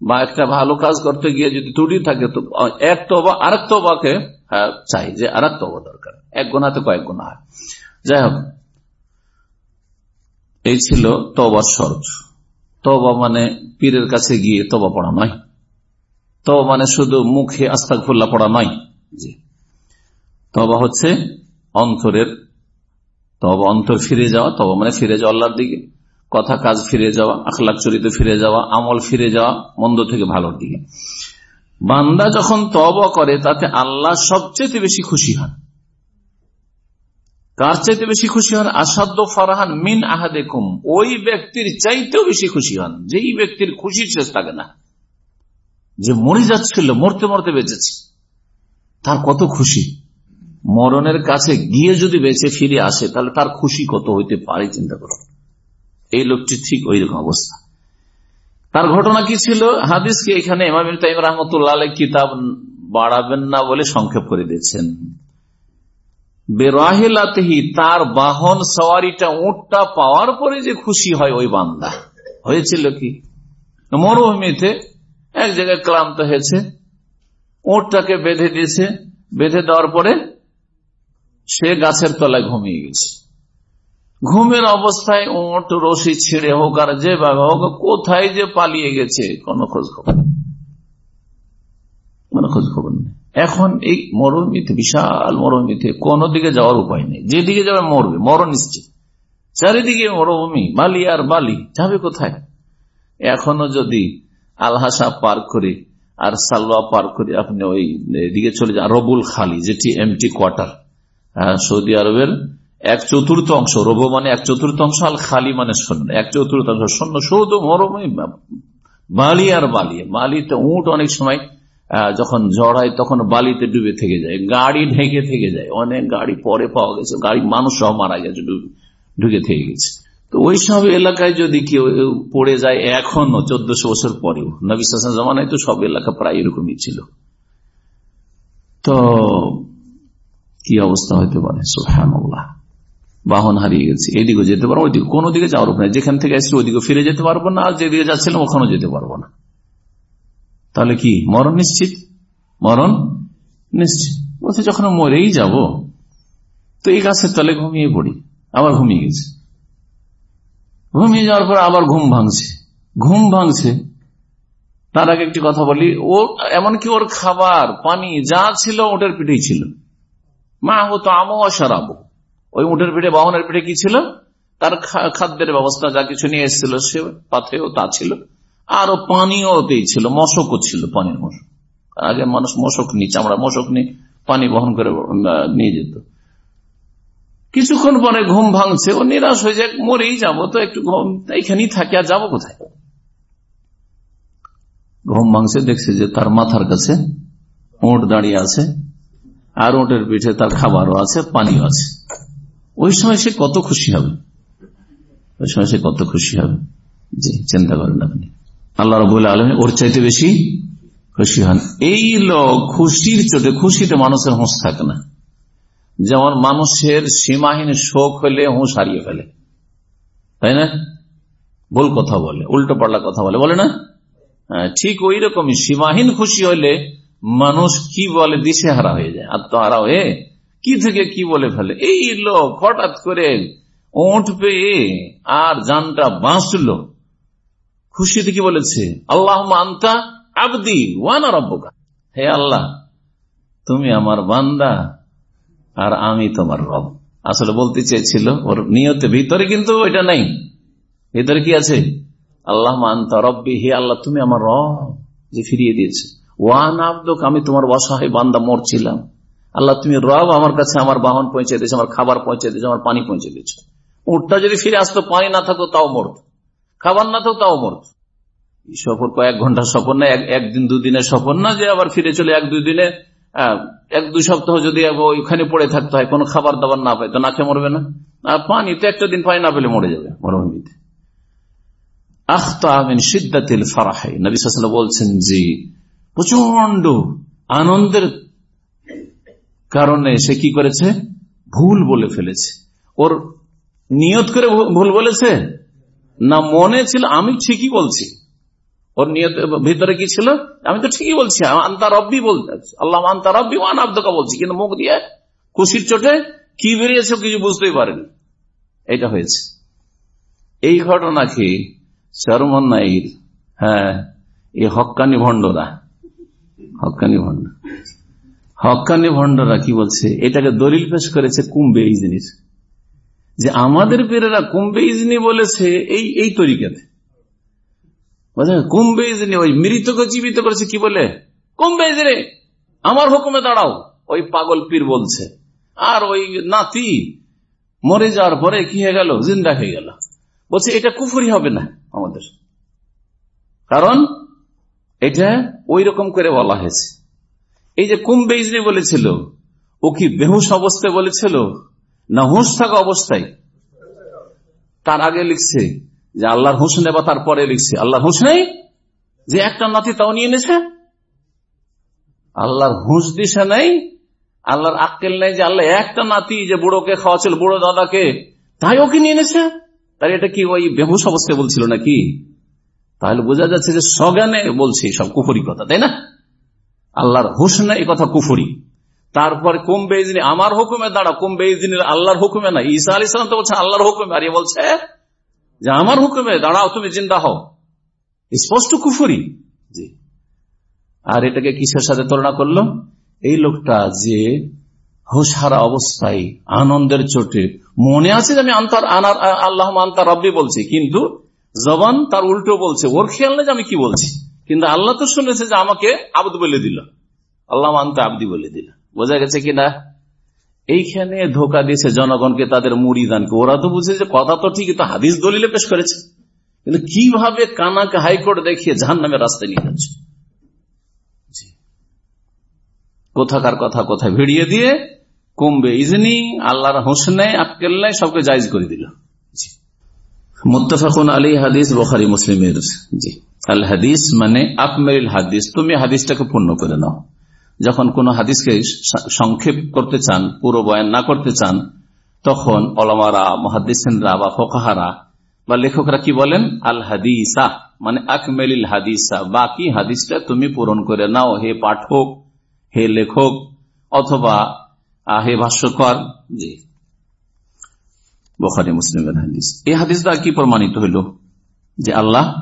বা একটা ভালো কাজ করতে গিয়ে যদি ত্রুটি থাকে তো এক তবা আর এক তবাকে হ্যাঁ, চাই যে আর এক তবা দরকার। এক গোনাতে কয়েক গোনা হয় যাই হোক এই ছিল তবার শর্ত। তবা মানে পীরের কাছে গিয়ে তবা পড়া নয়। তবা মানে শুধু মুখে আস্তাক ফুল্লা পড়া নয়। তবা হচ্ছে অন্তরের তবা অন্তর ফিরে যাওয়া। তবা মানে ফিরে যাওয়া আল্লাহর দিকে। কথা, কাজ ফিরে যাওয়া, আখলাখ চরিতে ফিরে যাওয়া, আমল ফিরে যাওয়া, মন্দ থেকে ভালোর দিকে। বান্দা যখন তব করে, তাতে আল্লাহ সবচেয়ে বেশি খুশি হন। কার চাইতে বেশি খুশি হন? আসাদ্দ ফারাহান মিন আহাদেকুম। ওই ব্যক্তির চাইতেও বেশি খুশি হন। যেই ব্যক্তির খুশির শেষ থাকে না। যে মরে যাচ্ছিল, মরতে মরতে বেঁচেছে। তার কত খুশি? মরণের কাছে গিয়ে যদি বেঁচে ফিরে আসে, তাহলে তার খুশি কত হইতে পারে চিন্তা করো। এই লোকটি ঠিক ওই রকম অবস্থা। তার ঘটনা কি ছিল? হাদিসকে এখানে ইমাম রহমতুল্লাহ কিতাব বাড়াবেন না বলে সংক্ষেপ করে দিয়েছেন। বেরাহিলাতেহি তার বাহন সওয়ারিটা উঁটটা পাওয়ার পরে যে খুশি হয় ওই বান্দা। হয়েছিল কি? মরুভূমিতে এক জায়গায় ক্লান্ত হয়েছে, উঁটটাকে বেঁধে দিয়েছে, বেঁধে দেওয়ার পরে সে গাছের তলায় ঘুমিয়ে গেছে। ঘুমের অবস্থায় উঁট, রশি ছিঁড়ে হোক আর যেভাবে হোক, কোথায় যে পালিয়ে গেছে কোনো খোঁজ খবর কোনো খোঁজ খবর নেই। এখন এই মরুভূমিতে বিশাল মরুভূমিতে কোন দিকে যাওয়ার উপায় নেই। যেদিকে যাবে মরবে মর নিশ্চিত। চারিদিকে মরুভূমি বালি আর বালি যাবে কোথায়? এখনও যদি আলহাসা পার করে আর সালোয়া পার করে আপনি ওই দিকে চলে যান, রবুল খালি, যেটি এমটি কোয়ার্টার সৌদি আরবের এক চতুর্থ অংশ, রব মানে এক চতুর্থ অংশ, আল খালি মানে শূন্য। এক চতুর্থ অংশ, শূন্য, শুধু মরুভূমি বালি আর বালি বালিতে উঁট অনেক সময় যখন ঝড় হয়, তখন বালিতে ডুবে থেকে যায়, গাড়ি ঢেকে থেকে যায়, অনেক গাড়ি পরে পাওয়া গেছে, গাড়ি মানুষ সহ মারা গেছে ঢুকে থেকে গেছে। তো ওই সব এলাকায় যদি কেউ পড়ে যায়, এখনও চোদ্দশো বছর পরেও নবিশ্বাস জমানায় তো সব এলাকা প্রায় এরকমই ছিল। তো কি অবস্থা হইতে পারে? বাহন হারিয়ে গেছে এইদিকে যেতে পারব, ওইদিকে কোনো দিকে যাওয়ার উপরে যেখান থেকে আসছি ওইদিকে ফিরে যেতে পারব না, আর যেদিকে যাচ্ছিলাম, ওখানেও যেতে পারব না। তাহলে কি? মরণ নিশ্চিত? মরণ নিশ্চিত। বলছে, যখন মরেই যাব, তো এই গাছের তলে ঘুমিয়ে পড়ি। আবার ঘুমিয়ে গেছে। ঘুমিয়ে যাওয়ার পর আবার ঘুম ভাঙছে। ঘুম ভাঙছে। তার আগে একটি কথা বলি, ও এমনকি ওর খাবার, পানি, যা ছিল ওটার পিঠেই ছিল। মা হতো আমো অসারাবো ওই উঠের পিঠে, বাহনের পিঠে কি ছিল? তার খাদ্যের ব্যবস্থা, যা কিছু নিয়ে এসেছিল, সে পাথেও তা ছিল। আরও পানিও ছিল, মশকও ছিল পানির মশক। আগে মানুষ মশক নিয়ে, চামড়া মশক নিয়ে পানি বহন করে নিয়ে যেত। কিছুক্ষণ পরে ঘুম ভাঙছে, ও নিরাশ হয়ে যায়, মরেই যাব, তো একটু এইখানেই থাকে, আর যাব কোথায়? ঘুম ভাঙছে, দেখছে যে তার মাথার কাছে ওট দাঁড়িয়ে আছে, আর ওটের পিঠে তার খাবারও আছে, পানিও আছে। ওই সময় সে কত খুশি হবে? ওই সময় সে কত খুশি হবে? জি, চিন্তা করেন আপনি। আল্লাহ রবুল্লা আলম ওর চাইতে বেশি খুশি হন। এই লোক খুশির চোটে খুশিতে মানুষের হুঁশ থাকে না। যেমন মানুষের সীমাহীন শোক হলে হুঁশ হারিয়ে ফেলে। তাই না? ভুল কথা বলে উল্টো পাল্লা কথা বলে। বলে না? ঠিক ওই রকমই সীমাহীন খুশি হলে মানুষ কি বলে? দিশে হারা হয়ে যায়, আত্মহারা হয়ে কি থেকে কি বলে ফেলে? এই লোক হঠাৎ করে ওঠ পেয়ে আর জানটা বাঁচল। খুশিতে কি বলেছে? আল্লাহ আন্তা আবদি ওয়ানা রব্বকা। হে আল্লাহ, তুমি আমার বান্দা আর আমি তোমার রব। আসলে বলতে চেয়েছিল, ওর নিয়তে ভিতরে কিন্তু ওইটা নেই। ভিতরে কি আছে? আল্লাহ আন্তা রব্বি, হে আল্লাহ, তুমি আমার রব যে ফিরিয়ে দিয়েছে। ওয়ান আব্দক, আমি তোমার অসহায় বান্দা মরছিলাম। আল্লাহ, তুমি রব আমার কাছে আমার বাহন পৌঁছে দিয়েছ, আমার খাবার পৌঁছে দিয়েছ, আমার পানি পৌঁছে দিয়েছ। উঠটা যদি ফিরে আসতো, পানি না থাকতো, তাও মরত। খাবার না থাকতো তাও মরত সফর কয়েক ঘণ্টার সফর না একদিন দুদিনের সফর না যে আবার ফিরে চলে এক দুই দিনে এক দুই সপ্তাহ যদি ওইখানে পড়ে থাকতে হয়, কোনো খাবার দাবার না পায়, তো না খেয়ে মরবে না। আর পানি তো একটা দিন পানি না পেলে মরে যাবে, মরুভূমিতে। বলছেন যে প্রচণ্ড আনন্দের কারণে সে কি করেছে? ভুল বলে ফেলেছে। ওর নিয়ত করে ভুল বলেছে? না মনে ছিল, আমি ঠিকই বলছি। ওর নিয়ত ভিতরে কি ছিল? আমি তো ঠিকই বলছি, আন্তা রব্বি বলতে আল্লাহ আন্তা রব্বি ওয়ান আব্দকা বলছি, কিন্তু মুখ দিয়ে খুশির চোটে কি বেরিয়েছে কিছু বুঝতেই পারেনি। এটা হয়েছে। এই ঘটনাকে চরমন্নাইর হ্যাঁ এই হকানি ভণ্ডরা। হকানি ভণ্ড হকানি ভণ্ডরা কি বলছে? এটাকে দলিল পেশ করেছে কুম্বে এই জিনিস। যে আমাদের পীরেরা কুম্বে ইজনি বলেছে, এই এই তরিকাতে। কুম্বে ইজনি ওই মৃতকে জীবিত করেছে কি বলে? কুম্বে ইজনি আমার হুকুমে দাঁড়াও, ওই পাগল পীর বলছে। আর ওই নাতি মরে যাওয়ার পরে কি হয়ে গেল? জিন্দা হয়ে গেল। বলছে, এটা কুফুরি হবে না আমাদের। কারণ এটা ওই রকম করে বলা হয়েছে। এই যে কুম্বে ইজনি বলেছিল, ও কি বেহুশ অবস্থায় বলেছিল? না হুঁশ থাকা অবস্থায়। তার আগে লিখছে যে আল্লাহর হুঁশ নেবা, তারপরে লিখছে, আল্লাহর হুঁশ নেই? যে একটা নাতি তাও নিয়ে এনেছে আল্লাহর হুঁশ দিশা নেই? আল্লাহর আক্কেল নেই যে আল্লাহ একটা নাতি যে বুড়োকে খাওয়াছিল, বুড়ো দাদাকে, তাই ওকে নিয়ে এনেছে তাই এটা কি ওই বেহুস অবস্থায় বলছিল নাকি? তাহলে বোঝা যাচ্ছে যে সজ্ঞানে বলছে সব কুফুরি কথা, তাই না? আল্লাহর হুশ না এই কথা কুফরি। তারপরে কুম বেদিনী আমার হুকুমে দাঁড়া কুম বেদিনীর আল্লাহর হুকুমে না? ঈসা আলী সালাম তো বলছে আল্লাহর হুকুমে। আর বলছে যে আমার হুকুমে, দাঁড়াও, তুমি জিন্দা হও। স্পষ্ট কুফরি। জি। আর এটাকে কিসের সাথে তুলনা করল এই লোকটা যে হুশহারা অবস্থায়, আনন্দের চোটে, মনে আছে যে আমি আন্তার, আনার আল্লাহ আন্তার রব্বি বলছি, কিন্তু জবান তার উল্টো বলছে, ওর খেয়াল নেই যে আমি কি বলছি। কিন্তু আল্লাহ তো শুনেছে যে আমাকে আবদ বলে দিল। আল্লাহ আন্তা আবদি বলে দিল। বোঝা গেছে কিনা? এইখানে ধোকা দিয়েছে জনগণকে তাদের মুড়ি দানকে ওরা তো বুঝে যে কথা তো ঠিকই, তো হাদিস দলিলে পেশ করেছে। কিন্তু কীভাবে কানাকে হাইকোর্ট দেখিয়ে জাহান নামে রাস্তায় নিয়ে যাচ্ছে? কোথাকার কথা কোথায়? ভিড়িয়ে দিয়ে কমবে ইজনি, আল্লাহর হোসনে আক্কেল সবকে জায়জ করে দিল। মুত্তাফাকুন আলী হাদিস, বোখারি, মুসলিমের। জি। আল হাদিস মানে আকমেল হাদিস। তুমি হাদিসটাকে পূর্ণ করে নাও। যখন কোন হাদিসকে সংক্ষেপ করতে চান, পুরো বয়ান না করতে চান, তখন অলমারা মহাদিসরা বা ফোকাহারা বা লেখকরা কি বলেন? আল হাদিসা মানে আকমেলিল হাদিসা, বাকি হাদিসটা তুমি পূরণ করে নাও, হে পাঠক, হে লেখক, অথবা হে ভাষ্যকর। জি। বখারি, মুসলিমের হাদিস। এই হাদিস দ্বারা কি প্রমাণিত হইল? যে আল্লাহ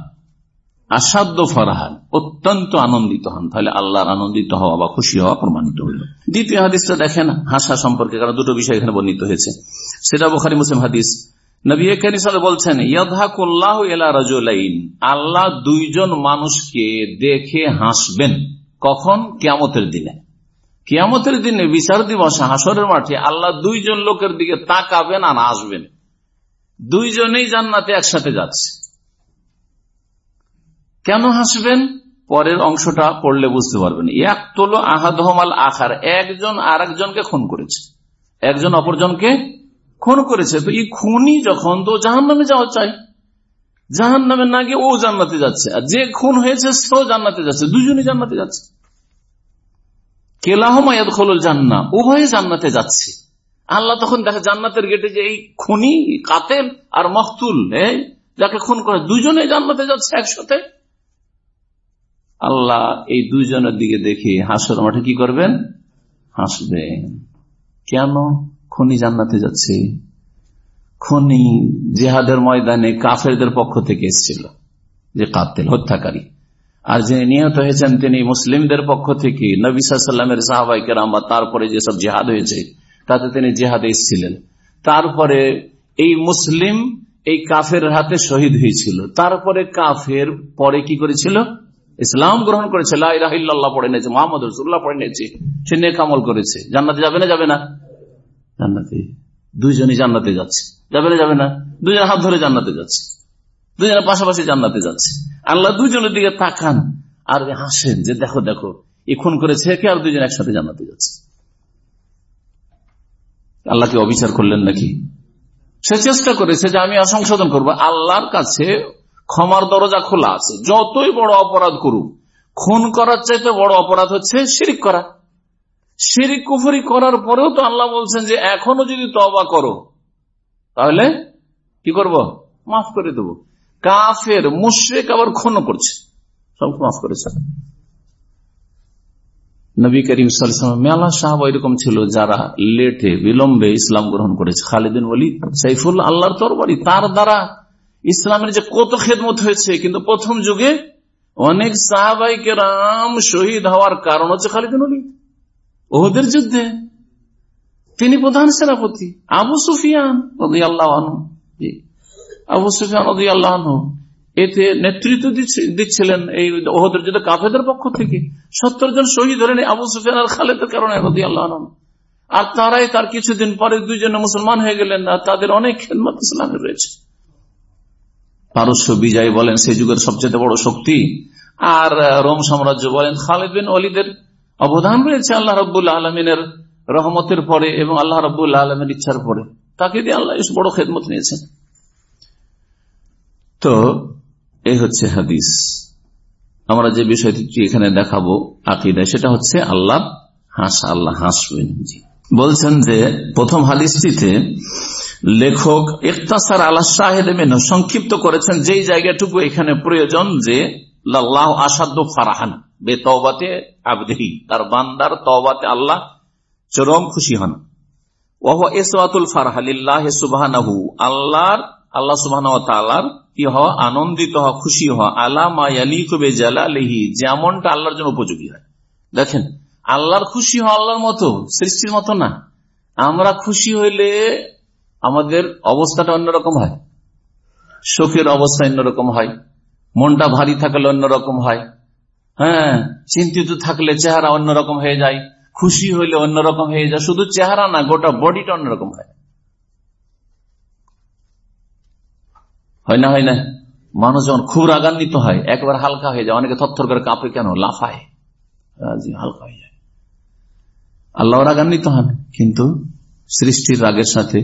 আসাধ্য ফরহান, অত্যন্ত আনন্দিত হন। তাহলে আল্লাহর আনন্দিত হওয়া বা খুশি হওয়া প্রমাণিত হইল। দ্বিতীয় হাদিসটা দেখেন, হাসা সম্পর্কে কারণ দুটো বিষয় এখানে বর্ণিত হয়েছে। সেটা বখারি, মুসলিম হাদিস। বলছেন আল্লাহ দুইজন মানুষকে দেখে হাসবেন কখন? কিয়ামতের দিনে। কিয়ামতের দিনে বিচার দিবস, হাসরের মাঠে আল্লাহ দুইজন লোকের দিকে তাকাবেন আর আসবেন দুইজনেই জান্নাতে একসাথে যাচ্ছে। কেন হাসবেন? পরের অংশটা পড়লে বুঝতে পারবেন। এক তোলো আহাদহমাল আখার, একজন আর একজনকে খুন করেছে। একজন অপরজনকে খুন করেছে। তো এই খুনি যখন, তো জাহান নামে যাওয়া চাই। জাহান নামে না গিয়ে ও জান্নাতে যাচ্ছে। আর যে খুন হয়েছে সেও জান্নাতে যাচ্ছে। দুজনই জান্নাতে যাচ্ছে। কেলাহমায়াদ খোলল জান্না উভয়ে জান্নাতে যাচ্ছে। আল্লাহ তখন দেখে জান্নাতের গেটে যে এই খুনি কাতেল আর মখতুল যাকে খুন করে দুজনে জান্নাতে যাচ্ছে একসাথে। আল্লাহ এই দুইজনের দিকে দেখে হাসর মাঠে কি করবেন? হাসবেন কেন? খনি জান্নাতে যাচ্ছে। খনি জেহাদের ময়দানে কাফেরদের পক্ষ থেকে এসেছিল, যে কাতেল, হত্যাকারী। আর যিনি নিহত হয়েছেন, তিনি মুসলিমদের পক্ষ থেকে নবিসাল্লামের সাহাবাইকের আমরা তারপরে যেসব জেহাদ হয়েছে, তাতে তিনি জেহাদে এসেছিলেন। তারপরে এই মুসলিম, এই কাফের হাতে শহীদ হয়েছিল। তারপরে কাফের পরে কি করেছিল? ইসলাম গ্রহণ করেছে লাহিল্লাহ পড়ে নিয়েছে, মোহাম্মদ রসুল্লাহ পড়ে নিয়েছে সে নেকামল করেছে, জান্নাতে যাবে না যাবে না? জান্নাতে। দুইজনই জান্নাতে যাচ্ছে, যাবে না যাবে না? দুজন হাত ধরে জান্নাতে যাচ্ছে দুজনের পাশাপাশি জান্নাতে যাচ্ছে। আল্লাহ দুজনের দিকে তাকান আর হাসেন যে দেখো দেখো এ খুন করেছে কে আর দুজন একসাথে জান্নাতে যাচ্ছে? আল্লাহকে অবিচার করলেন নাকি? সে চেষ্টা করেছে যে আমি সংশোধন করব। আল্লাহর কাছে ক্ষমার দরজা খোলা আছে, যতই বড় অপরাধ করুক, খুন করার চাইতে বড় অপরাধ হচ্ছে শিরিক করা। শিরিক কুফরি করার পরেও তো আল্লাহ বলছেন যে, এখনও যদি তবা করো, তাহলে কি করব? মাফ করে দেব। কাফের, মুশ্রেক আবার খুন করছে। সব মাফ করেছে। নবী করিম মেলা সাহাব এরকম ছিল যারা লেটে, বিলম্বে ইসলাম গ্রহণ করেছে। খালিদিন বলি সাইফুল আল্লাহর তরবারি, তার দ্বারা ইসলামের যে কত খেদমত হয়েছে, কিন্তু প্রথম যুগে অনেক সাহাবাই কেরাম শহীদ হওয়ার কারণ হচ্ছে খালিদিন অলি ওদের যুদ্ধে তিনি প্রধান সেনাপতি, আবু সুফিয়ান আবু সুফিয়ান এতে নেতৃত্ব দিচ্ছিলেন এই ওহদের যুদ্ধে কাফেদের পক্ষ থেকে। সত্তর জন শহীদ হলেন আবু সুফিয়ান আর খালেদের কারণে আর তারাই তার কিছুদিন পরে দুইজনে মুসলমান হয়ে গেলেন আর তাদের অনেক খেদমত ইসলামের রয়েছে। পারস্য বিজয় বলেন সেই যুগের সবচেয়ে বড় শক্তি। আর রোম সাম্রাজ্য বলেন, খালেদ বিন অলিদের অবদান রয়েছে আল্লাহ রব্বুল্লা আলমিনের রহমতের পরে এবং আল্লাহ রব্বুল্লা আলমের ইচ্ছার পরে। তাকে দিয়ে আল্লাহ বড় খেদমত নিয়েছেন। তো, এই হচ্ছে হাদিস। আমরা যে বিষয়টি এখানে দেখাবো আকিদায়, সেটা হচ্ছে আল্লাহ হাসা, আল্লাহ হাসবেন বলছেন যে, প্রথম হাদিসটিতে লেখক ইকতাসার আল্লাহ মেন সংক্ষিপ্ত করেছেন, যেই জায়গাটুকু এখানে প্রয়োজন যে, লাল্লাহ আসাদ্দ ফারাহান বে তওবাতে আবদেহি, তার বান্দার তওবাতে আল্লাহ চরম খুশি হন। খুশি আলা মায়ালি যেমনটা আল্লাহর জন্য উপযোগী হয়। দেখেন, আল্লাহর খুশি হওয়া আল্লাহর মতো, সৃষ্টির মতো না। আমরা খুশি হইলে আমাদের অবস্থাটা অন্যরকম হয়। শোকের অবস্থা অন্যরকম হয়। মনটা ভারী থাকলে অন্যরকম হয়। হ্যাঁ চিন্তিত থাকলে চেহারা অন্যরকম হয়ে যায়। খুশি হইলে অন্যরকম হয়ে যায়। শুধু চেহারা না, গোটা বডিটা অন্যরকম হয়। হয় না হয় না? মানুষ যখন খুব রাগান্বিত হয়, একবার হালকা হয়ে যায়। অনেকে থরথর করে কাঁপে, কেন? লাফায়। হালকা হয়ে যায়। আল্লাহ রাগান্বিত হন, কিন্তু সৃষ্টির রাগের সাথে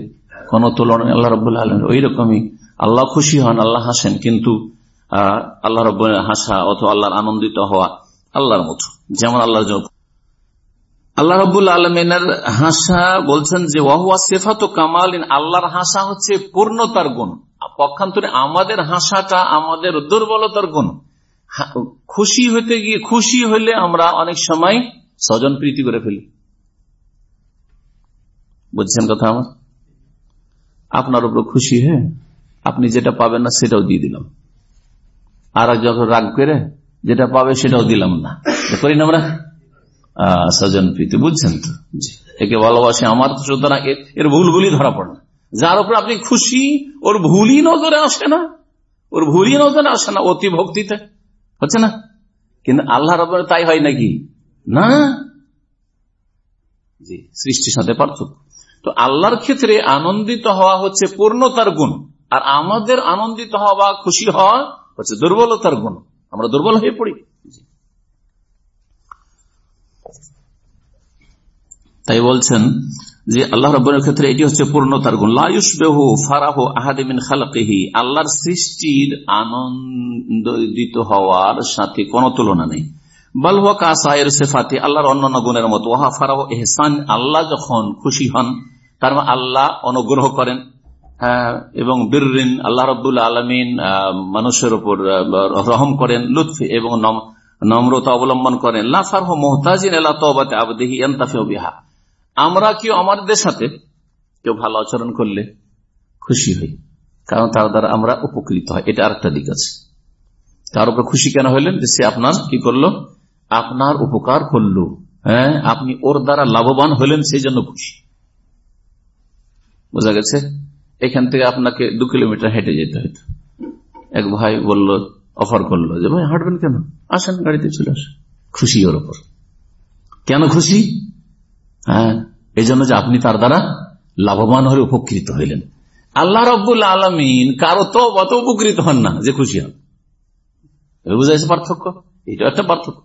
কোন তুলনা আল্লাহ রব আলম ওই রকমই আল্লাহ খুশি হন, আল্লাহ হাসেন, কিন্তু আল্লাহ রব হাসা অথবা আল্লাহর আনন্দিত হওয়া আল্লাহর মতো, যেমন আল্লাহর জন্য। আল্লাহ রবুল আলমিনের হাসা বলছেন যে, ওয়াহুয়া সেফাত কামাল আল্লাহর হাসা হচ্ছে পূর্ণতার গুণ। পক্ষান্তরে আমাদের হাসাটা আমাদের দুর্বলতার গুণ। খুশি হইতে গিয়ে খুশি হইলে আমরা অনেক সময় স্বজন প্রীতি করে ফেলি। বুঝছেন কথা আমার? আপনার উপর খুশি হ্যাঁ? আপনি যেটা পাবেন না, সেটাও দিয়ে দিলাম। আর যখন রাগ করে, যেটা পাবে, সেটাও দিলাম না। করি না আমরা? স্বজন প্রীতি, বুঝছেন তো? একে ভালোবাসে আমার, সুতরাং এর ভুলগুলি ধরা পড়ে না। যার উপর আপনি খুশি, ওর ভুলই নজরে আসে না। ওর ভুলই নজরে আসে না, অতি ভক্তিতে। হচ্ছে না? কিন্তু আল্লাহ রব তাই হয় নাকি? না। জি, সৃষ্টির সাথে পার্থক্য। তো আল্লাহর ক্ষেত্রে আনন্দিত হওয়া হচ্ছে পূর্ণতার গুণ, আর আমাদের আনন্দিত হওয়া বা খুশি হওয়া হচ্ছে দুর্বলতার গুণ। আমরা দুর্বল হয়ে পড়ি। তাই বলছেন যে আল্লাহ রব্বনের ক্ষেত্রে এটি হচ্ছে পূর্ণতার গুণ। লায়ুস বেহু ফারাহ আহাদিমিন খালাকিহি। আল্লাহর সৃষ্টির আনন্দিত হওয়ার সাথে কোন তুলনা নেই। বালহুয়া কাসায়ের সেফাতে, আল্লাহর অন্যান্য গুণের মতো। ওহা ফারাহ এহসান আল্লাহ যখন খুশি হন মানে আল্লাহ অনুগ্রহ করেন হ্যাঁ এবং বীরিন আল্লাহ রবুল্লা আলমিন মানুষের উপর রহম করেন, লুৎফ এবং নম্রতা অবলম্বন করেন। লাফার মোহতাজিন আল্লাহ তবাতে আবদেহি বিহা। আমরা কেউ আমাদের সাথে কেউ ভালো আচরণ করলে খুশি হই? কারণ তার দ্বারা আমরা উপকৃত হয় এটা আরেকটা দিক আছে। তার উপর খুশি কেন হইলেন? যে সে আপনার কি করল? আপনার উপকার করল। হ্যাঁ আপনি ওর দ্বারা লাভবান হলেন সেই জন্য খুশি। বোঝা গেছে? এখান থেকে আপনাকে দু কিলোমিটার হেঁটে যেতে হইতো এক ভাই বলল, অফার করল যে, ভাই, হাঁটবেন কেন? আসেন, গাড়িতে চলে আসেন। খুশি ওর ওপর। কেন খুশি? হ্যাঁ এই জন্য যে আপনি তার দ্বারা লাভবান হয়ে উপকৃত হইলেন। আল্লাহ রব্বুল আলমিন কারও তো অত উপকৃত হন না যে খুশি হন। বুঝা যাচ্ছে পার্থক্য? এটা একটা পার্থক্য।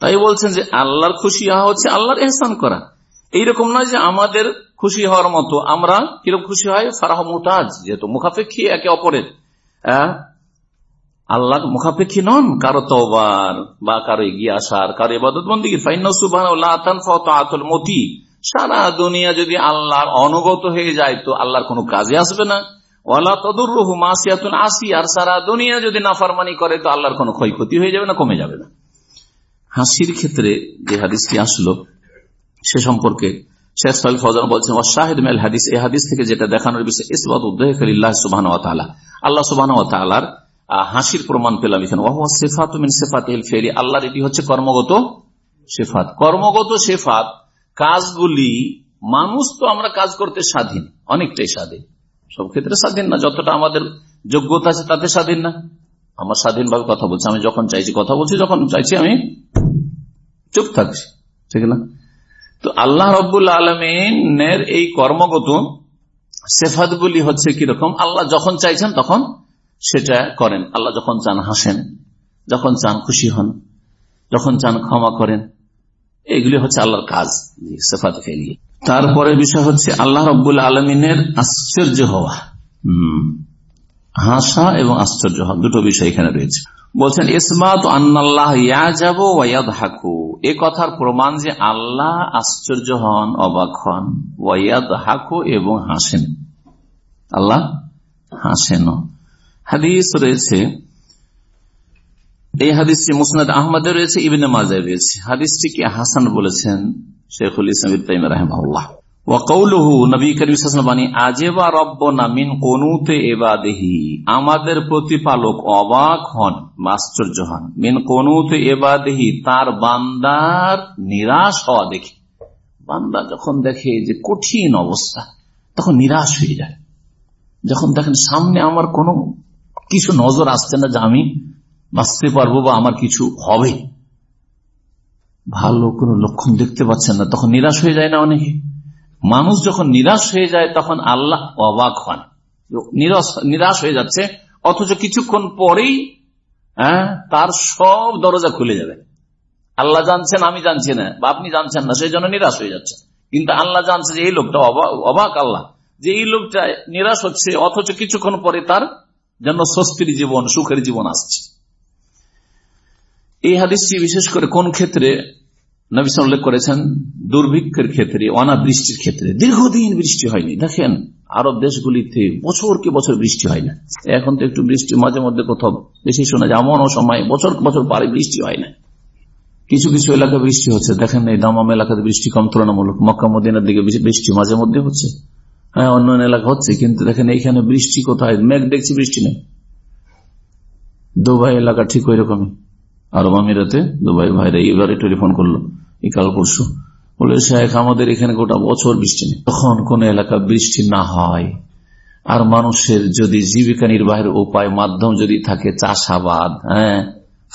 তাই বলছেন যে, আল্লাহর খুশি হওয়া হচ্ছে আল্লাহর এহসান করা। এইরকম নয় যে আমাদের খুশি হওয়ার মতো। আমরা কীরকম খুশি হয়? ফারাহ মোতাজ, যেহেতু মুখাপেক্ষী একে অপরের। আল্লাহ মুখাপেক্ষী নন কারও তবার বা কারও এগিয়ে আসার, কারও এবাদত বন্দী মতি। সারা দুনিয়া যদি আল্লাহর অনুগত হয়ে যায় তো আল্লাহর কোনো কাজে আসবে না। ওয়ালা তদুর রহু মাসিয়াতুন আসি আর সারা দুনিয়া যদি নাফারমানি করে তো আল্লাহর কোনো ক্ষয়ক্ষতি হয়ে যাবে না, কমে যাবে না। হাসির ক্ষেত্রে যে হাদিসটি আসলো সে সম্পর্কে শেখ বলছেন শাহিদ মেল হাদিস এই হাদিস থেকে যেটা দেখানোর সুবাহ আল্লাহ হাসির প্রমাণ পেলাম এখানে। আল্লাহর এটি হচ্ছে কর্মগত কর্মগত কাজগুলি, মানুষ তো আমরা কাজ করতে স্বাধীন, অনেকটাই স্বাধীন। সব ক্ষেত্রে স্বাধীন না, যতটা আমাদের যোগ্যতা আছে তাতে স্বাধীন না। আমার স্বাধীনভাবে কথা বলছি, আমি যখন চাইছি কথা বলছি, যখন চাইছি আমি চুপ থাকছি, ঠিক না? তো আল্লাহ রব্বুল আলমিনের এই কর্মগত সেফাতগুলি হচ্ছে কীরকম? আল্লাহ যখন চাইছেন তখন সেটা করেন। আল্লাহ যখন চান হাসেন, যখন চান খুশি হন, যখন চান ক্ষমা করেন, এগুলি হচ্ছে আল্লাহর কাজ, সেফাত ফেলিয়ে। তারপরে বিষয় হচ্ছে আল্লাহ রব্বুল আলমিনের আশ্চর্য হওয়া। হাসা এবং আশ্চর্য হওয়া, দুটো বিষয় এখানে রয়েছে। বলছেন, ইসমাত আন্নাল্লাহ ইয়াজাবু ওয়াদ হাকু এ কথার প্রমাণ যে আল্লাহ আশ্চর্য হন, অবাক হন। ওয়াদ হাকু এবং হাসেন। আল্লাহ হাসেন হাদিস রয়েছে, এই হাদিসটি মুসনাদ আহমদে রয়েছে, ইবিনে মাজায় রয়েছে। হাদিসটিকে হাসান বলেছেন শেখুল ইসলাম ইব্রাহিম রাহমাল্লাহ আমাদের প্রতিপালক অবাক হন, আশ্চর্য হন। মিন কনুতে এবাদেহি তার বান্দার নিরাশ হওয়া দেখে। বান্দা যখন দেখে যে কঠিন অবস্থা, তখন নিরাশ হয়ে যায়। যখন দেখেন সামনে আমার কোনো কিছু নজর আসছে না যে আমি বাঁচতে পারব বা আমার কিছু হবে। ভালো কোনো লক্ষণ দেখতে পাচ্ছেন না, তখন নিরাশ হয়ে যায় না অনেকে। মানুষ যখন নিরাশ হয়ে যায়, তখন আল্লাহ অবাক হন। নিরাশ হয়ে যাচ্ছে, অথচ কিছুক্ষণ পরেই হ্যাঁ তার সব দরজা খুলে যাবে। আল্লাহ জানছেন, আমি জানছি না, বা আপনি জানছেন না, সেই জন্য নিরাশ হয়ে যাচ্ছে। কিন্তু আল্লাহ জানছে যে এই লোকটা অবাক আল্লাহ, যে এই লোকটা নিরাশ হচ্ছে, অথচ কিছুক্ষণ পরে তার জন্য স্বস্তির জীবন, সুখের জীবন আসছে। এই হাদিসটি বিশেষ করে কোন ক্ষেত্রে নবী উল্লেখ করেছেন, দুর্ভিক্ষের ক্ষেত্রে, অনাবৃষ্টির ক্ষেত্রে দীর্ঘদিন বৃষ্টি হয়নি। দেখেন, আরব দেশগুলিতে বছর কি বছর বৃষ্টি হয় না। এখন তো একটু বৃষ্টি, মাঝে মধ্যে কোথাও বেশি শোনা যায়, এমনও সময় বছর বছর পারে বৃষ্টি হয় না। কিছু কিছু এলাকায় বৃষ্টি হচ্ছে। দেখেন এই দামাম এলাকাতে বৃষ্টি কম, তুলনামূলক মক্কা, মদিনার দিকে বৃষ্টি মাঝে মধ্যে হচ্ছে। হ্যাঁ অন্য এলাকা হচ্ছে, কিন্তু দেখেন এইখানে বৃষ্টি কোথায়? মেঘ দেখছি বৃষ্টি নেই। দুবাই এলাকা ঠিক ওই রকমই। আরব আমিরাতে দুবাই ভাইরা এবারে টেলিফোন করল, এই কাল পরশু। বলে শেখ আমাদের এখানে গোটা বছর বৃষ্টি নেই। তখন কোন এলাকা বৃষ্টি না হয়। আর মানুষের যদি জীবিকা নির্বাহের উপায় মাধ্যম যদি থাকে, চাষাবাদ হ্যাঁ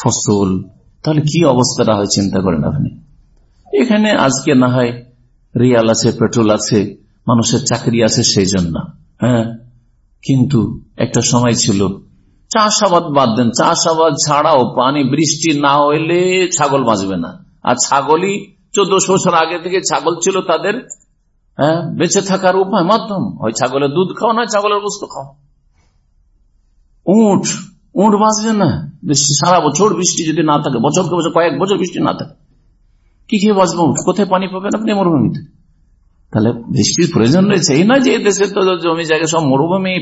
ফসল, তাহলে কি অবস্থাটা হয় চিন্তা করেন আপনি? এখানে আজকে না হয় রিয়াল আছে, পেট্রোল আছে, মানুষের চাকরি আছে সেই জন্য হ্যাঁ। কিন্তু একটা সময় ছিল চাষাবাদ বাদ দেন। চাষাবাদ ছাড়াও পানি বৃষ্টি না হইলে ছাগল বাঁচবে না। আর ছাগলই চোদ্দশো বছর আগে থেকে ছাগল ছিল তাদের হ্যাঁ বেঁচে থাকার উপায়, মাধ্যম। হয় ছাগলের দুধ খাও না, ছাগলের বস্তু খাও। উঠ উঠ বাঁচবে না। বৃষ্টি, সারা বছর বৃষ্টি যদি না থাকে, বছরকে বছর, কয়েক বছর বৃষ্টি না থাকে, কি খেয়ে বাঁচবো? কোথায় পানি পাবেন আপনি মরুভূমিতে? তাহলে বৃষ্টির প্রয়োজন রয়েছে এই নয় যে দেশে তো জমি জায়গা, সব মরুভূমি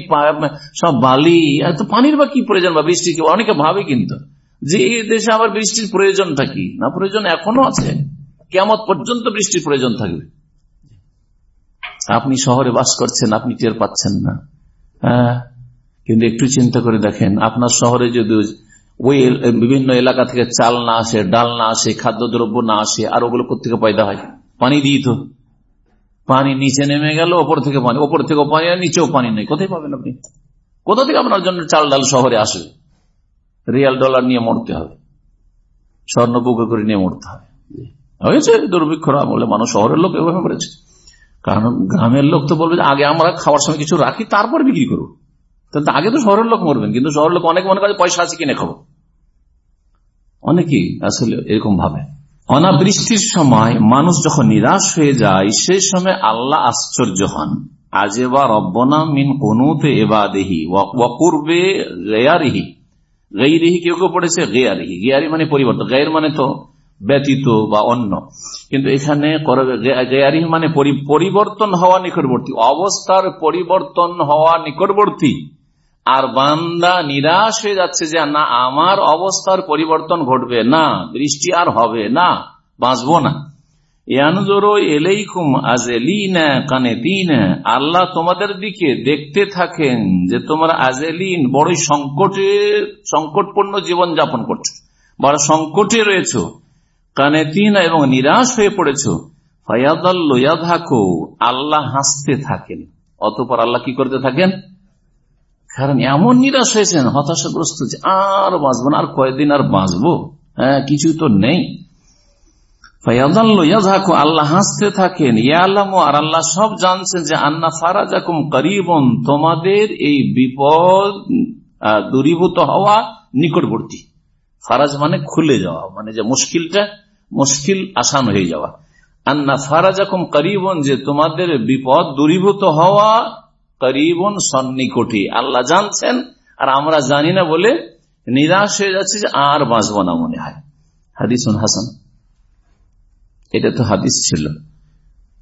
সব বালি এত পানির বা কি প্রয়োজন বা বৃষ্টি অনেকে ভাবে কিন্তু যে এই দেশে আবার বৃষ্টির প্রয়োজনটা কি? না, প্রয়োজন এখনও আছে। কেমন পর্যন্ত বৃষ্টির প্রয়োজন থাকবে। আপনি শহরে বাস করছেন, আপনি টের পাচ্ছেন না। হ্যাঁ কিন্তু একটু চিন্তা করে দেখেন, আপনার শহরে যদি ওই বিভিন্ন এলাকা থেকে চাল না আসে, ডাল না আসে, খাদ্যদ্রব্য না আসে, আর ওগুলো কোথেকে পয়দা হয়? পানি দিই তো। পানি নিচে নেমে গেল, ওপর থেকে পানি, ওপর থেকে পানি নিচেও পানি নেই। কোথায় পাবেন আপনি? কোথা থেকে আপনার জন্য চাল ডাল শহরে আসবে? রিয়াল ডলার নিয়ে মরতে হবে। স্বর্ণ বুকে করে নিয়ে মরতে হবে। হয়েছে দুর্ভিক্ষর আমলে মানুষ শহরের লোক এভাবে করেছে কারণ গ্রামের লোক তো বলবে আগে আমরা খাওয়ার সময় কিছু রাখি, তারপর বিক্রি করব। তাহলে আগে তো শহরের লোক মরবেন, কিন্তু শহরের লোক অনেক মনে করে পয়সা আছে কিনে খাব। অনেকেই আসলে এরকম ভাবে। অনাবৃষ্টির সময় মানুষ যখন নিরাশ হয়ে যায়, সেই সময় আল্লাহ আশ্চর্য হন। আজেবা রব্বনা মিন কনুতে এবাদেহি ওয়াকুরবে গেয়ারিহি। গেইরিহি কেউ কেউ পড়েছে? গেয়ারিহি। গেয়ারি মানে পরিবর্তন। গেয়ের মানে তো ব্যতীত বা অন্য। কিন্তু এখানে গেয়ারিহি মানে পরিবর্তন হওয়া নিকটবর্তী। অবস্থার পরিবর্তন হওয়া নিকটবর্তী। আর বান্দা নিরাশ হয়ে যাচ্ছে যে, না, আমার অবস্থার পরিবর্তন ঘটবে, না, বৃষ্টি আর হবে, না, বাঁচবো না। আল্লাহ তোমাদের দিকে দেখতে থাকেন যে, তোমরা আজেলিন বড়ই সংকটে, সংকটপূর্ণ জীবন যাপন করছ। বড় সংকটে রয়েছ, কানেতিন এবং নিরাশ হয়ে পড়েছ। ফয়াদাল্লাকো আল্লাহ হাসতে থাকেন। অতপর আল্লাহ কি করতে থাকেন? কারণ এমন নিরাশ হয়েছেন, হতাশাগ্রস্ত যে আর বাঁচবো না, আর কয়েকদিন আর বাঁচবো? হ্যাঁ কিছু তো নেই। আল্লাহ হাসতে থাকেন, ইয়ালামো, আর আল্লাহ সব জানছেন যে আন্না ফারাজাকুম করিবন, তোমাদের এই বিপদ দূরীভূত হওয়া নিকটবর্তী। ফারাজ মানে খুলে যাওয়া মানে যে মুশকিলটা, মুশকিল আসান হয়ে যাওয়া। আন্না ফারাজাকুম করিবন, যে তোমাদের বিপদ দূরীভূত হওয়া করিবন সন্নিকটি আল্লাহ জানছেন, আর আমরা জানি না বলে নিরাশ হয়ে যাচ্ছে যে আর বাঁচব না মনে হয়। হাদিসুন হাসান। এটা তো হাদিস ছিল।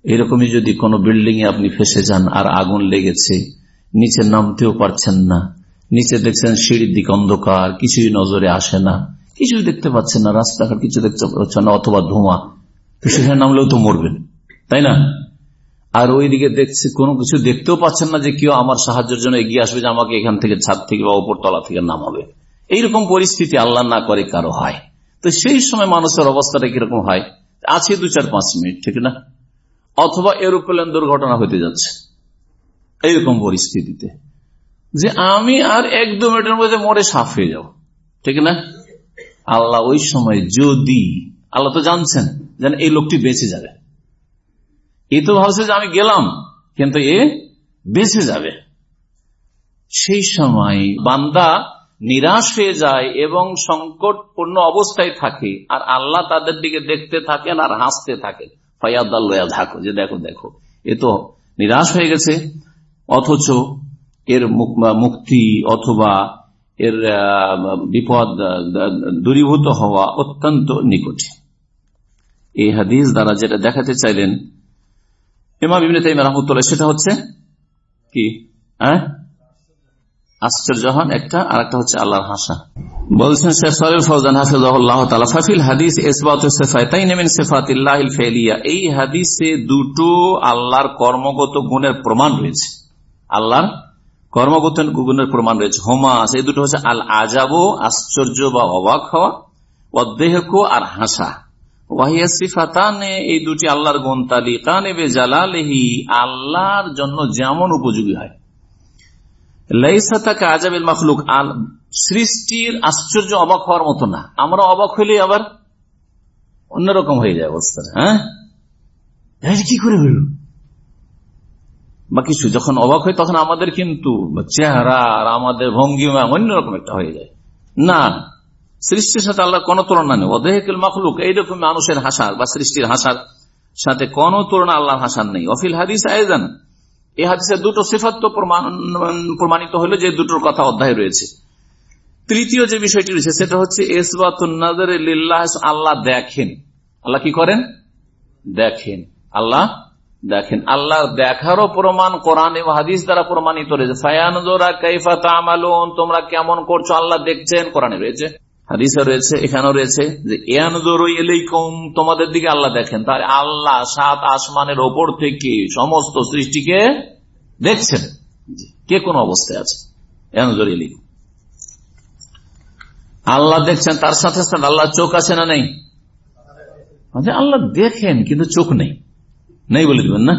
এরকমই যদি কোনো বিল্ডিং এ আপনি ফেসে যান আর আগুন লেগেছে, নিচে নামতেও পারছেন না, নিচে দেখছেন সিঁড়ির দিক অন্ধকার, কিছুই নজরে আসে না, কিছুই দেখতে পাচ্ছেন না, রাস্তাঘাট কিছু দেখতে পাচ্ছেন না, অথবা ধোঁয়া। তো সেখানে নামলেও তো মরবেন, তাই না? আর ওইদিকে দেখছে কোনো কিছু দেখতেও পাচ্ছেন না যে কেউ আমার সাহায্যের জন্য এগিয়ে আসবে, যে আমাকে এখান থেকে ছাদ থেকে বা ওপর তলা থেকে নামাবে। এইরকম পরিস্থিতি আল্লাহ না করে কারও হয়। তো সেই সময় মানুষের অবস্থাটা কীরকম হয়? আছে দু চার পাঁচ মিনিট, ঠিক না? অথবা এরোপ্লেন দুর্ঘটনা হতে যাচ্ছে। এইরকম পরিস্থিতিতে। যে আমি আর এক দু মিনিটের মধ্যে মরে সাফ হয়ে যাব, ঠিক না? আল্লাহ ওই সময় যদি, আল্লাহ তো জানছেন যেন এই লোকটি বেঁচে যাবে। এ তো ভাবছে যে আমি গেলাম, কিন্তু এ বেঁচে যাবে। সেই সময় বান্দা নিরাশ হয়ে যায় এবং সংকটপূর্ণ অবস্থায় থাকে, আর আল্লাহ তাদের দিকে দেখতে থাকেন আর হাসতে থাকেন। ফয়াদ্দাল্লয়া থাকো যে দেখো দেখো, এ তো নিরাশ হয়ে গেছে, অথচ এর মুক্তি অথবা এর বিপদ দূরীভূত হওয়া অত্যন্ত নিকট। এই হাদিস দ্বারা যেটা দেখাতে চাইলেন এমা বিভিন্ন তাইম রহমতুল্লাহ সেটা হচ্ছে কি? হ্যাঁ? আশ্চর্য হন একটা আর একটা হচ্ছে আল্লাহর হাসা বলছেন শেখ সেফাতিল্লাহিল ফেলিয়া। এই হাদিসে দুটো আল্লাহর কর্মগত গুণের প্রমাণ রয়েছে। আল্লাহর কর্মগত গুণের প্রমাণ রয়েছে। হোমাস এই দুটো হচ্ছে আল আজাবো আশ্চর্য বা অবাক হওয়া অদেহক আর হাসা। ওয়াহিয়া সিফাতানে এই দুটি আল্লাহর গুণ তালিকানে বে জালালেহি আল্লাহর জন্য যেমন উপযোগী হয়। লাইসাতাকে আজাবিল মখলুক আল সৃষ্টির আশ্চর্য অবাক হওয়ার মতো না। আমরা অবাক হইলে আবার অন্যরকম হয়ে যায় অবস্থা হ্যাঁ? কি করে হইল বা কিছু যখন অবাক হয় তখন আমাদের কিন্তু চেহারা আর আমাদের ভঙ্গিমা অন্যরকম একটা হয়ে যায়। না সৃষ্টির সাথে আল্লাহ কোন তুলনা নেই। অদেহকেল মখলুক, এইরকম মানুষের হাসার বা সৃষ্টির হাসার সাথে কোন তুলনা আল্লাহর হাসার নেই। অফিল হাদিস আয়োজন এই হাদিসে দুটো সিফাত প্রমাণিত হলো যে দুটোর কথা অধ্যায় রয়েছে। তৃতীয় যে বিষয়টি রয়েছে, সেটা হচ্ছে আল্লাহ দেখেন। আল্লাহ কি করেন? দেখেন। আল্লাহ দেখেন। আল্লাহ দেখারও প্রমাণ কোরআন এবং হাদিস দ্বারা প্রমাণিত রয়েছে। ফায়ানজোরা কাইফা তামালুন, তোমরা কেমন করছ? আল্লাহ দেখছেন, কোরআনে রয়েছে। হাদিসে রয়েছে, এখানেও রয়েছে যে এয়ানজোর এলাইকুম তোমাদের দিকে আল্লাহ দেখেন। তার আল্লাহ সাত আসমানের ওপর থেকে সমস্ত সৃষ্টিকে দেখছেন। কে কোন অবস্থায় আছে? এয়ানজোর এলাইকুম আল্লাহ দেখছেন, তার সাথে সাথে আল্লাহ চোখ আছে না নেই? আল্লাহ দেখেন, কিন্তু চোখ নেই। নেই বলে দিবেন না?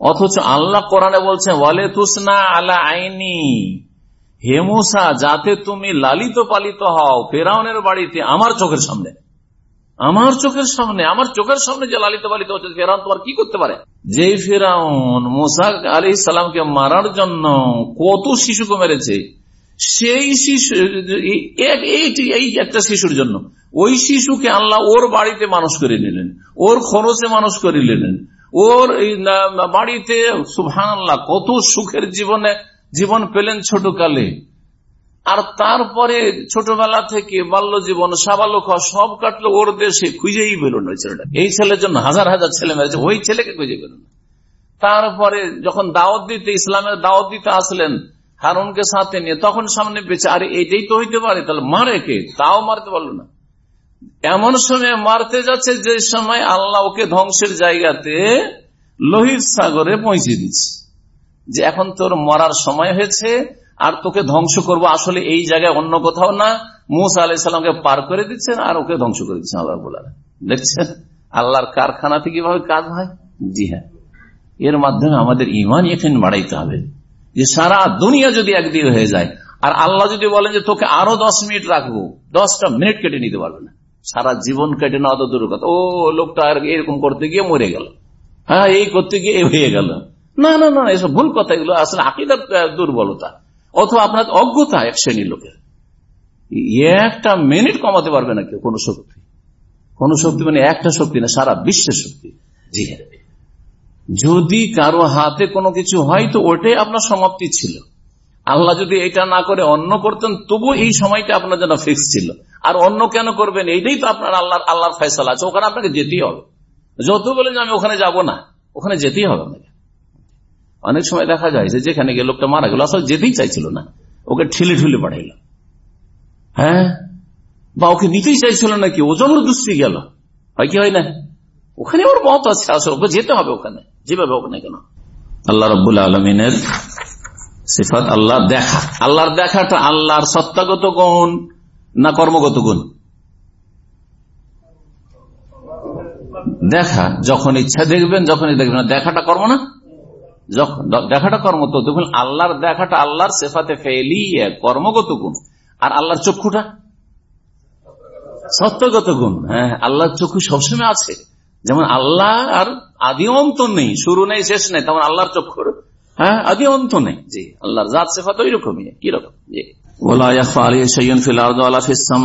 অথচ আল্লাহ কোরআনে বলছেন ওয়ালে তুসনা আলা আইনি। হেমুসা যাতে তুমি লালিত পালিত হও, ফেরাউনের বাড়িতে আমার চোখের সামনে। আমার চোখের সামনে, আমার চোখের সামনে যে লালিত পালিত হচ্ছে, ফেরাউন তোমার কি করতে পারে? যে ফেরাউন মুসা আলি সালামকে মারার জন্য কত শিশুকে মেরেছে, সেই শিশু, এই একটা শিশুর জন্য। ওই শিশুকে আল্লাহ ওর বাড়িতে মানুষ করে নিলেন, ওর খরচে মানুষ করে নিলেন, ওর বাড়িতে সুহান আল্লাহ কত সুখের জীবনে জীবন পেলেন ছোটকালে। আর তারপরে ছোটবেলা থেকে বাল্য জীবন সাবালক সব কাটলো ওর দেশে, খুঁজেই পেল না ওই ছেলেটা। এই ছেলের জন্য হাজার হাজার ছেলে মেরেছে, ওই ছেলেকে খুঁজে পেল না তারপরে যখন দাওয়াত দিতে, ইসলামের দাওয়াত দিতে আসলেন হারুনকে সাথে নিয়ে, তখন সামনে বেঁচে, আরে এইটাই তো হইতে পারে, তাহলে মারে কে? তাও মারতে পারল না। এমন সময় মারতে যাচ্ছে যে সময় আল্লাহ ওকে ধ্বংসের জায়গাতে লোহিত সাগরে পৌঁছে দিচ্ছে। যে এখন তোর মরার সময় হয়েছে, আর তোকে ধ্বংস করব। আসলে এই জায়গায় অন্য কোথাও না। মুসা আলাইসাল্লামকে পার করে দিচ্ছেন, আর ওকে ধ্বংস করে দিচ্ছেন আল্লাহ বলার। দেখছেন? আল্লাহর কারখানাতে কীভাবে কাজ হয়? জি হ্যাঁ। এর মাধ্যমে আমাদের ইমান এখানে বাড়াইতে হবে। যে সারা দুনিয়া যদি একদিকে হয়ে যায়, আর আল্লাহ যদি বলেন যে তোকে আরও দশ মিনিট রাখব, দশটা মিনিট কেটে নিতে পারবে না। সারা জীবন কেটে নেওয়া তো দূর কথা। ও লোকটা আর এরকম করতে গিয়ে মরে গেল। হ্যাঁ এই করতে গিয়ে হয়ে গেল। না না না এসব ভুল কথা এগুলো আসলে আকিদার দুর্বলতা। অথবা আপনার অজ্ঞতা এক শ্রেণির লোকের। একটা মিনিট কমাতে পারবে না কেউ কোন শক্তি। কোন শক্তি মানে একটা শক্তি না সারা বিশ্বের শক্তি। জি হ্যাঁ যদি কারও হাতে কোনো কিছু হয় তো ওটাই আপনার সমাপ্তি ছিল। আল্লাহ যদি এটা না করে অন্য করতেন তবু এই সময়টা আপনার জন্য ফিক্স ছিল। আর অন্য কেন করবেন এইটাই তো আপনার আল্লাহ আল্লাহর ফয়সলা আছে। ওখানে আপনাকে যেতেই হবে। যত বলে যে আমি ওখানে যাব না ওখানে যেতেই হবে আপনাকে। অনেক সময় দেখা যায় যে যেখানে গিয়ে লোকটা মারা গেল, আসলে যেতেই চাইছিল না। ওকে ঠেলে ঠেলে পাঠাইল। হ্যাঁ? বা ওকে নিতেই চাইছিল নাকি? ও জবরদস্তি গেল। হয় কি হয় না? ওখানে ওর মত আছে, আসলে ওকে যেতে হবে ওখানে, যেভাবে ওখানে কেন। আল্লাহ রব্বুল আলমিনের সিফাত আল্লাহ দেখা। আল্লাহর দেখাটা আল্লাহর সত্তাগত গুণ না কর্মগত গুণ? দেখা, যখন ইচ্ছা দেখবেন, যখনই দেখবেন দেখাটা কর্ম না? যখন দেখাটা কর্ম তো, দেখুন, আল্লাহর দেখাটা আল্লাহর সেফাতে ফেলি কর্মগত গুণ। আর আল্লাহর চক্ষুটা? সত্যগত গুণ। হ্যাঁ আল্লাহর চক্ষু সবসময় আছে। যেমন আল্লাহ আর আদি অন্ত নেই, শুরু নেই, শেষ নেই, তেমন আল্লাহর চক্ষুর হ্যাঁ আদি অন্ত নেই। জি, আল্লাহর জাত কীরকম জি।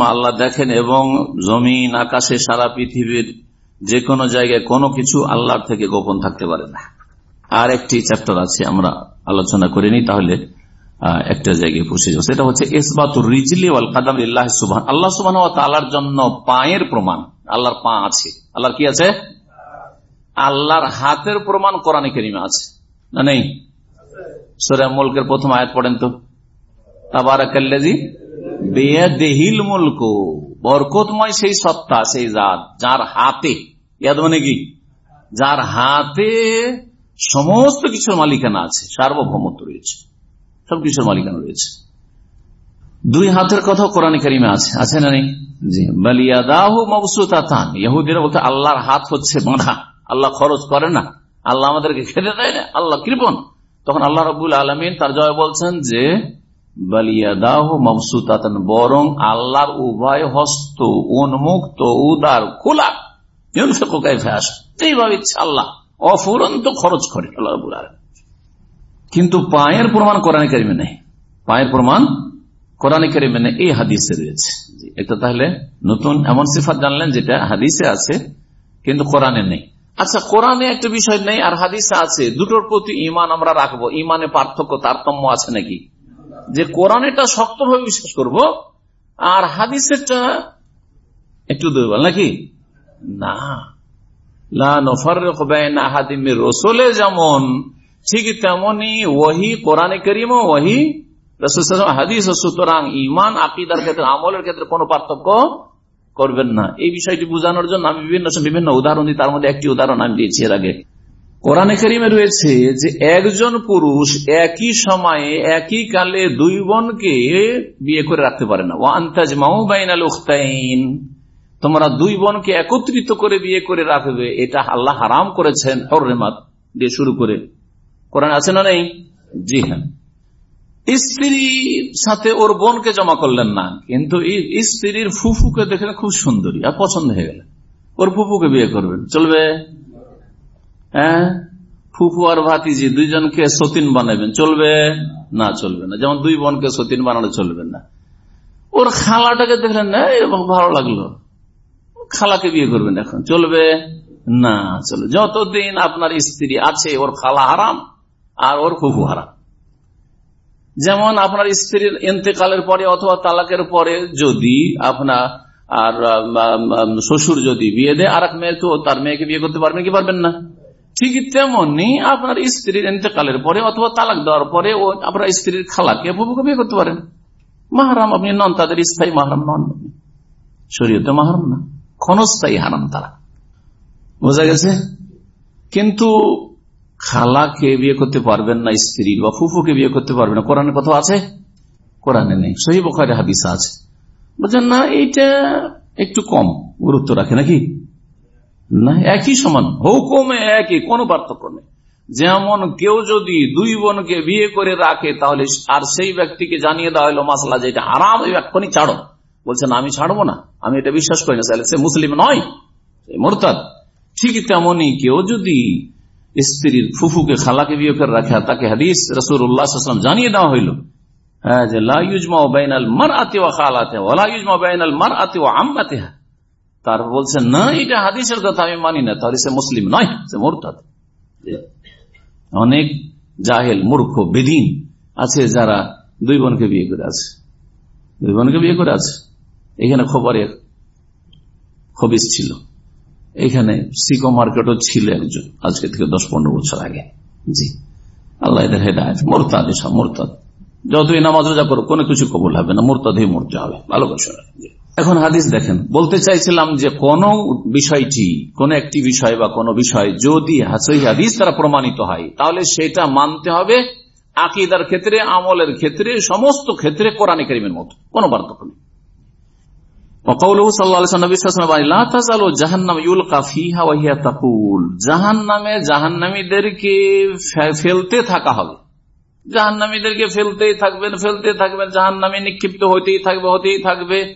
আল্লাহ দেখেন এবং জমিন, আকাশে সারা পৃথিবীর যে কোনো জায়গায় কোনো কিছু আল্লাহর থেকে গোপন থাকতে পারে না। আর একটি চ্যাপ্টার আছে, আমরা আলোচনা করে করিনি তাহলে একটা জায়গায় পৌঁছে যাব। সেটা হচ্ছে ইসবাতুর রিজলি ওয়াল কাদাম ইল্লাহ সুবাহ আল্লাহ সুবাহ তালার জন্য পায়ের প্রমাণ। আল্লাহর পা আছে। আল্লাহর কি আছে? আল্লাহর হাতের প্রমাণ কোরআন কেরিমে আছে। না নেই? সোরা মুলকের প্রথম আয়াত পড়েন তো। তাবারাকাল্লাজি বেয়াদেহিল মুলক। বরকতময় সেই সত্তা, সেই জাত, যার হাতে ইয়াদ মানে কি? যার হাতে সমস্ত কিছুর মালিকানা আছে, সার্বভৌমত্ব রয়েছে, সব কিছুর মালিকানা রয়েছে। দুই হাতের কথা কোরআন কারিমে আছে আছে না নেই? ইহুদিরা বলতে আল্লাহর হাত হচ্ছে বাঁধা, আল্লাহ খরচ করে না, আল্লাহ আমাদেরকে খেতে দেয় না, আল্লাহ কৃপন তখন আল্লাহ রবুল আলমিন তার জয় বলছেন যে, বালিয়াদাহ মবসুতাতান, বরং আল্লাহর উভয় হস্ত, উন্মুক্ত, উদার, খোলা এইভাবে ইচ্ছা আল্লাহ। অফুরন্ত খরচ করে আল্লাহ কিন্তু পায়ের প্রমাণ কোরআন কারিমে নেই। পায়ের প্রমাণ কোরআন কারিমে নেই। এই হাদিসে রয়েছে। এটা তাহলে নতুন এমন সিফাত জানলেন যেটা হাদিসে আছে, কিন্তু কোরআনে নেই। আচ্ছা কোরআনে একটা বিষয় নেই আর হাদিসে আছে। দুটোর প্রতি ইমান আমরা রাখব। ইমানে পার্থক্য, তারতম্য আছে নাকি? যে কোরআনেটা শক্তভাবে বিশ্বাস করব আর হাদিসেরটা একটু দুর্বল নাকি? না। রসলে যেমন, ঠিক তেমনি ওহি কোরআনে করিম ওহি হাদিস সুতরাং ইমান আকিদার ক্ষেত্রে, আমলের ক্ষেত্রে কোনো পার্থক্য করবেন না। এই বিষয়টি বোঝানোর জন্য আমি বিভিন্ন বিভিন্ন উদাহরণ দিই, তার মধ্যে একটি উদাহরণ আমি দিয়েছি এর আগে। কোরআনে করিমে রয়েছে যে একজন পুরুষ একই সময়ে, একই কালে দুই বোনকে বিয়ে করে রাখতে পারে না। ওয়ান্তাজ মাউ বাইনাল উখতাইন। তোমরা দুই বোনকে একত্রিত করে বিয়ে করে রাখবে। এটা আল্লাহ হারাম করেছেন হরেমাত দিয়ে শুরু করে। কোরআন আছে না নেই? জি হ্যাঁ। স্ত্রীর সাথে ওর বোনকে জমা করলেন না, কিন্তু স্ত্রীর ফুফুকে দেখলেন খুব সুন্দরী আর পছন্দ হয়ে গেল। ওর ফুফুকে বিয়ে করবেন। চলবে? হ্যাঁ? ফুফু আর ভাতিজি দুইজনকে সতীন বানাবেন। চলবে? না চলবে না। যেমন দুই বোনকে সতীন বানানো চলবে না। ওর খালাটাকে দেখলেন না এরকম ভালো লাগল। খালাকে বিয়ে করবেন এখন। চলবে? না, চলবে। যতদিন আপনার স্ত্রী আছে, ওর খালা হারাম আর ওর ফুফু হারাম। যেমন আপনার স্ত্রীর ইন্তেকালের পরে অথবা তালাকের পরে যদি আপনার আর শ্বশুর যদি বিয়ে দেয় আর এক মেয়েকে তার মেয়েকে বিয়ে করতে পারবেন কি পারবেন না? ঠিক তেমনি আপনার স্ত্রীর ইন্তেকালের পরে অথবা তালাক দেওয়ার পরে ও আপনার স্ত্রীর খালাকে, ফুফুকে বিয়ে করতে পারেন। মাহারাম আপনি নন, তাদের স্থায়ী মাহারাম নন শরীয়তে মাহারাম না। ক্ষণস্থায়ী হারাম তারা। বোঝা গেছে? কিন্তু খালাকে বিয়ে করতে পারবেন না স্ত্রী বা ফুফুকে বিয়ে করতে পারবেন না। কোরআনের কথা আছে? কোরআনে নেই। সহি বোখারে আছে। বলছেন না, এইটা একটু কম গুরুত্ব রাখে নাকি? না, একই সমান। হুকুমে একই, কোনো পার্থক্য নেই। যেমন কেউ যদি দুই বোনকে বিয়ে করে রাখে, তাহলে আর সেই ব্যক্তিকে জানিয়ে দেওয়া হলো মাসলা যে এটা আরাম এক্ষুনি ছাড়ো। বলছেন, আমি ছাড়বো না। আমি এটা বিশ্বাস করি না। সে মুসলিম নয় মোরতাদ। ঠিক তেমনই কেউ যদি স্ত্রীর ফুফুকে খালাকে বিয়ে করে রাখে তাকে হাদিস রসুল্লাহাম জানিয়ে দেওয়া হইল হ্যাঁ তার বলছে না, এটা হাদিসের কথা আমি মানি না। তাহলে সে মুসলিম নয়, সে মোরতাদ। অনেক জাহেল, মূর্খ, বেদিন আছে যারা দুই বোনকে বিয়ে করে আছে। দুই বোনকে বিয়ে করে আছে। এখানে খবরে খবিস ছিল। এখানে সিকো মার্কেটও ছিল একজন, আজকে থেকে দশ পনেরো বছর আগে। জি। আল্লাহ এদের হেদায়ত। মোরতাদ এসব মোরতাদ। যতই নামাজ রোজা করো কোনো কিছু কবুল হবে না, মোরতাদই মরতে হবে। ভালো কথা এখন হাদিস দেখেন, বলতে চাইছিলাম যে কোন বিষয়টি, কোন একটি বিষয় বা কোন বিষয় যদি হাদিস তারা প্রমাণিত হয়, তাহলে সেটা মানতে হবে আকিদার ক্ষেত্রে, আমলের ক্ষেত্রে, সমস্ত ক্ষেত্রে কোরআনে করিমের মতো। কোন পার্থক্য নেই। জাহান্নামীদেরকে ফেলতে থাকা হবে। জাহান্নামীদেরকে ফেলতেই থাকবেন ফেলতে থাকবেন নিক্ষিপ্ত হইতেই থাকবে, হতেই থাকবে।